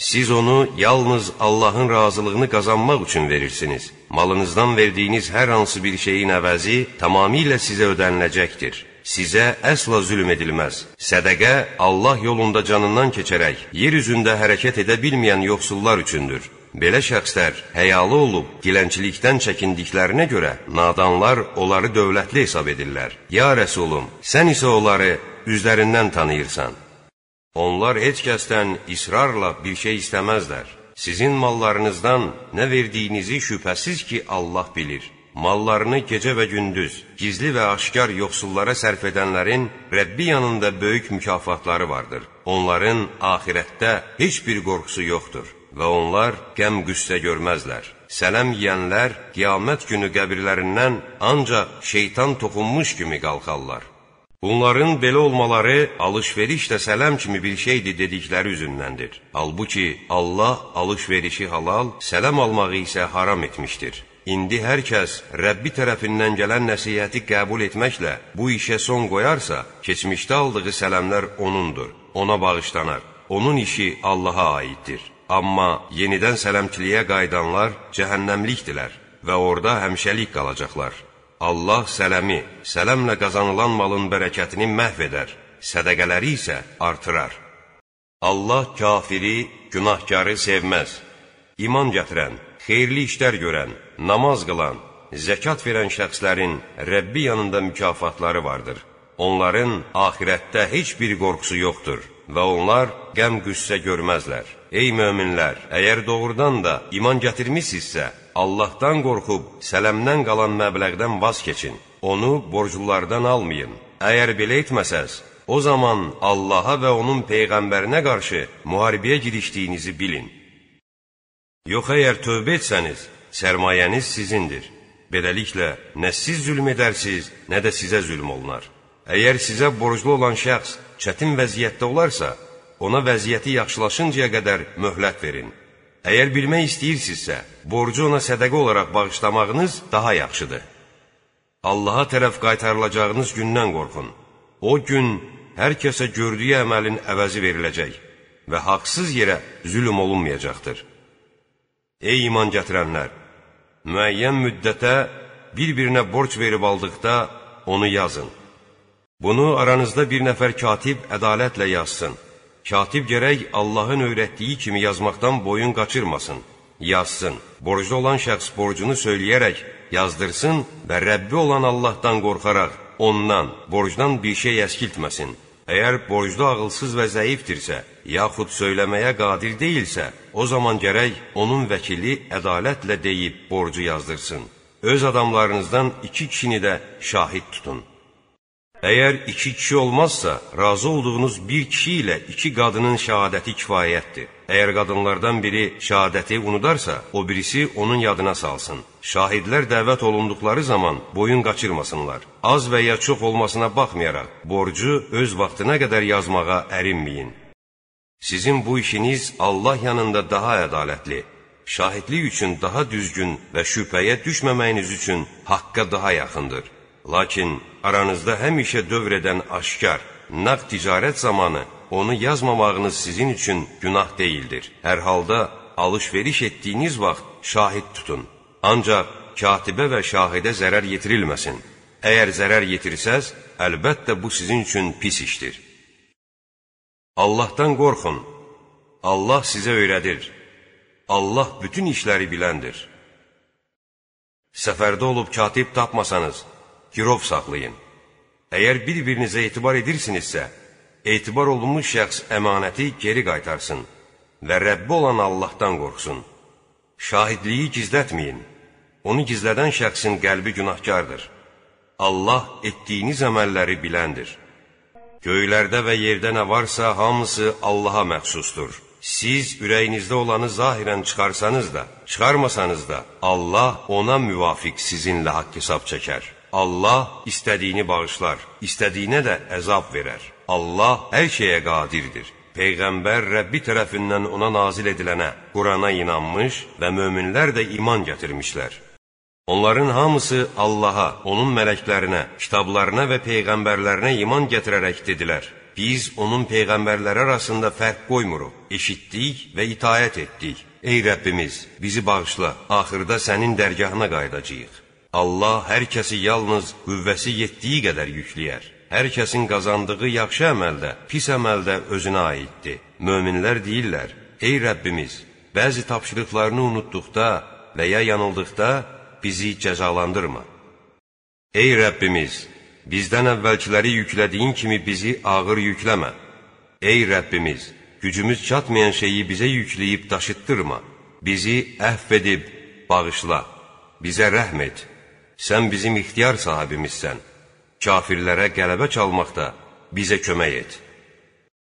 Siz onu yalnız Allahın razılığını qazanmaq üçün verirsiniz. Malınızdan verdiyiniz hər hansı bir şeyin əvəzi tamamilə sizə ödəniləcəkdir. Sizə əsla zülm edilməz. Sədəqə Allah yolunda canından keçərək, yer üzündə hərəkət edə bilməyən yoxsullar üçündür. Belə şəxslər həyalı olub dilənçilikdən çəkindiklərinə görə nadanlar onları dövlətli hesab edirlər. Ya Rəsulum, sən isə onları üzlərindən tanıyırsan. Onlar heç kəsdən israrla bir şey istəməzlər. Sizin mallarınızdan nə verdiyinizi şübhəsiz ki, Allah bilir. Mallarını gecə və gündüz, gizli və aşkar yoxsullara sərf edənlərin Rəbbi yanında böyük mükafatları vardır. Onların axirətdə heç bir qorxusu yoxdur və onlar qəm-qüssə görməzlər. Sələm yeyənlər qiyamət günü qəbirlərindən ancaq şeytan toxunmuş kimi qalxarlar. Bunların belə olmaları alış-veriş də sələm kimi bir şeydir dedikləri üzündəndir. Halbuki Allah alış-verişi halal, sələm almağı isə haram etmişdir. İndi hər kəs Rəbbi tərəfindən gələn nəsihəti qəbul etməklə bu işə son qoyarsa, keçmişdə aldığı sələmlər onundur, ona bağışlanar. Onun işi Allaha aiddir. Amma yenidən sələmçiliyə qaydanlar cəhənnəmlikdirlər və orada həmişəlik qalacaqlar. Allah sələmi, sələmlə qazanılan malın bərəkətini məhv edər, sədəqələri isə artırar. Allah kafiri, günahkarı sevməz. İman gətirən, xeyirli işlər görən, namaz qılan, zəkat verən şəxslərin Rəbbi yanında mükafatları vardır. Onların axirətdə heç bir qorxusu yoxdur və onlar qəm-qüssə görməzlər. Ey möminlər, əgər doğrudan da iman gətirmisinizsə, Allahdan qorxub sələmdən qalan məbləğdən vaz keçin. Onu borclulardan almayın. Əgər belə etməsəz, o zaman Allaha və onun peyğəmbərinə qarşı müharibəyə girişdiyinizi bilin. Yox əgər tövbə etsəniz, sərmayəniz sizindir. Beləliklə, nə siz zülm edərsiniz, nə də sizə zülm olunar. Əgər sizə borclu olan şəxs çətin vəziyyətdə olarsa, ona vəziyyəti yaxşılaşıncaya qədər möhlət verin. Əgər bilmək istəyirsinizsə, borcu ona sədəqə olaraq bağışlamağınız daha yaxşıdır. Allaha tərəf qaytarılacağınız gündən qorxun. O gün hər kəsə gördüyü əməlin əvəzi veriləcək və haqsız yerə zülm olunmayacaqdır. Ey iman gətirənlər! müəyyən müddətə bir-birinə borc verib aldıqda onu yazın. Bunu aranızda bir nəfər katib ədalətlə yazsın. Katib gərək Allahın öyrətdiyi kimi yazmaqdan boyun qaçırmasın. Yazsın. Borclu olan şəxs borcunu söyləyərək yazdırsın və Rəbbi olan Allahdan qorxaraq ondan, borcdan bir şey əskiltməsin. Əgər borclu ağılsız və zəifdirsə, yaxud söyləməyə qadir deyilsə, o zaman gərək onun vəkili ədalətlə deyib borcu yazdırsın. Öz adamlarınızdan iki kişini də şahid tutun. Əgər iki kişi olmazsa, razı olduğunuz bir kişi ilə iki qadının şəhadəti kifayətdir. Əgər qadınlardan biri şəhadəti unudarsa, o birisi onun yadına salsın. Şahidlər dəvət olunduqları zaman boyun qaçırmasınlar. Az və ya çox olmasına baxmayaraq, borcu öz vaxtına qədər yazmağa ərinməyin. Sizin bu işiniz Allah yanında daha ədalətli, şahidlik üçün daha düzgün və şübhəyə düşməməyiniz üçün haqqa daha yaxındır. Lakin aranızda həmişə dövr edən aşkar, nağd ticarət zamanı onu yazmamağınız sizin üçün günah deyildir. Hər halda alış-veriş etdiyiniz vaxt şahid tutun. Ancaq katibə və şahidə zərər yetirilməsin. Əgər zərər yetirsəz, əlbəttə bu sizin üçün pis işdir. Allahdan qorxun. Allah sizə öyrədir. Allah bütün işləri biləndir. Səfərdə olub katib tapmasanız, girov saxlayın. Əgər bir-birinizə etibar edirsinizsə, etibar olunmuş şəxs əmanəti geri qaytarsın və Rəbbi olan Allahdan qorxsun. Şahidliyi gizlətməyin. Onu gizlədən şəxsin qəlbi günahkardır. Allah etdiyiniz əməlləri biləndir. Göylərdə və yerdə nə varsa hamısı Allaha məxsusdur. Siz ürəyinizdə olanı zahirən çıxarsanız da, çıxarmasanız da, Allah ona müvafiq sizinlə haqq hesab çəkər. Allah istədiyini bağışlar, istədiyinə də əzab verər. Allah hər şeyə qadirdir. Peyğəmbər Rəbbi tərəfindən ona nazil edilənə, Qurana inanmış və möminlər də iman gətirmişlər. Onların hamısı Allaha, onun mələklərinə, kitablarına və peyğəmbərlərinə iman gətirərək dedilər: Biz onun peyğəmbərləri arasında fərq qoymuruq, eşitdik və itayət etdik. Ey Rəbbimiz, bizi bağışla, axırda sənin dərgahına qayıdacağıq. Allah hər kəsi yalnız qüvvəsi yetdiyi qədər yükləyər. Hər kəsin qazandığı yaxşı əməl də, pis əməl də özünə aiddir. Möminlər deyirlər: Ey Rəbbimiz, bəzi tapşırıqlarını unutduqda və ya yanıldıqda bizi cəzalandırma. Ey Rəbbimiz, bizdən əvvəlkiləri yüklədiyin kimi bizi ağır yükləmə. Ey Rəbbimiz, gücümüz çatmayan şeyi bizə yükləyib daşıtdırma. Bizi əhv edib bağışla. Bizə rəhm et. Sən bizim ixtiyar sahibimizsən. Kafirlərə qələbə çalmaqda bizə kömək et.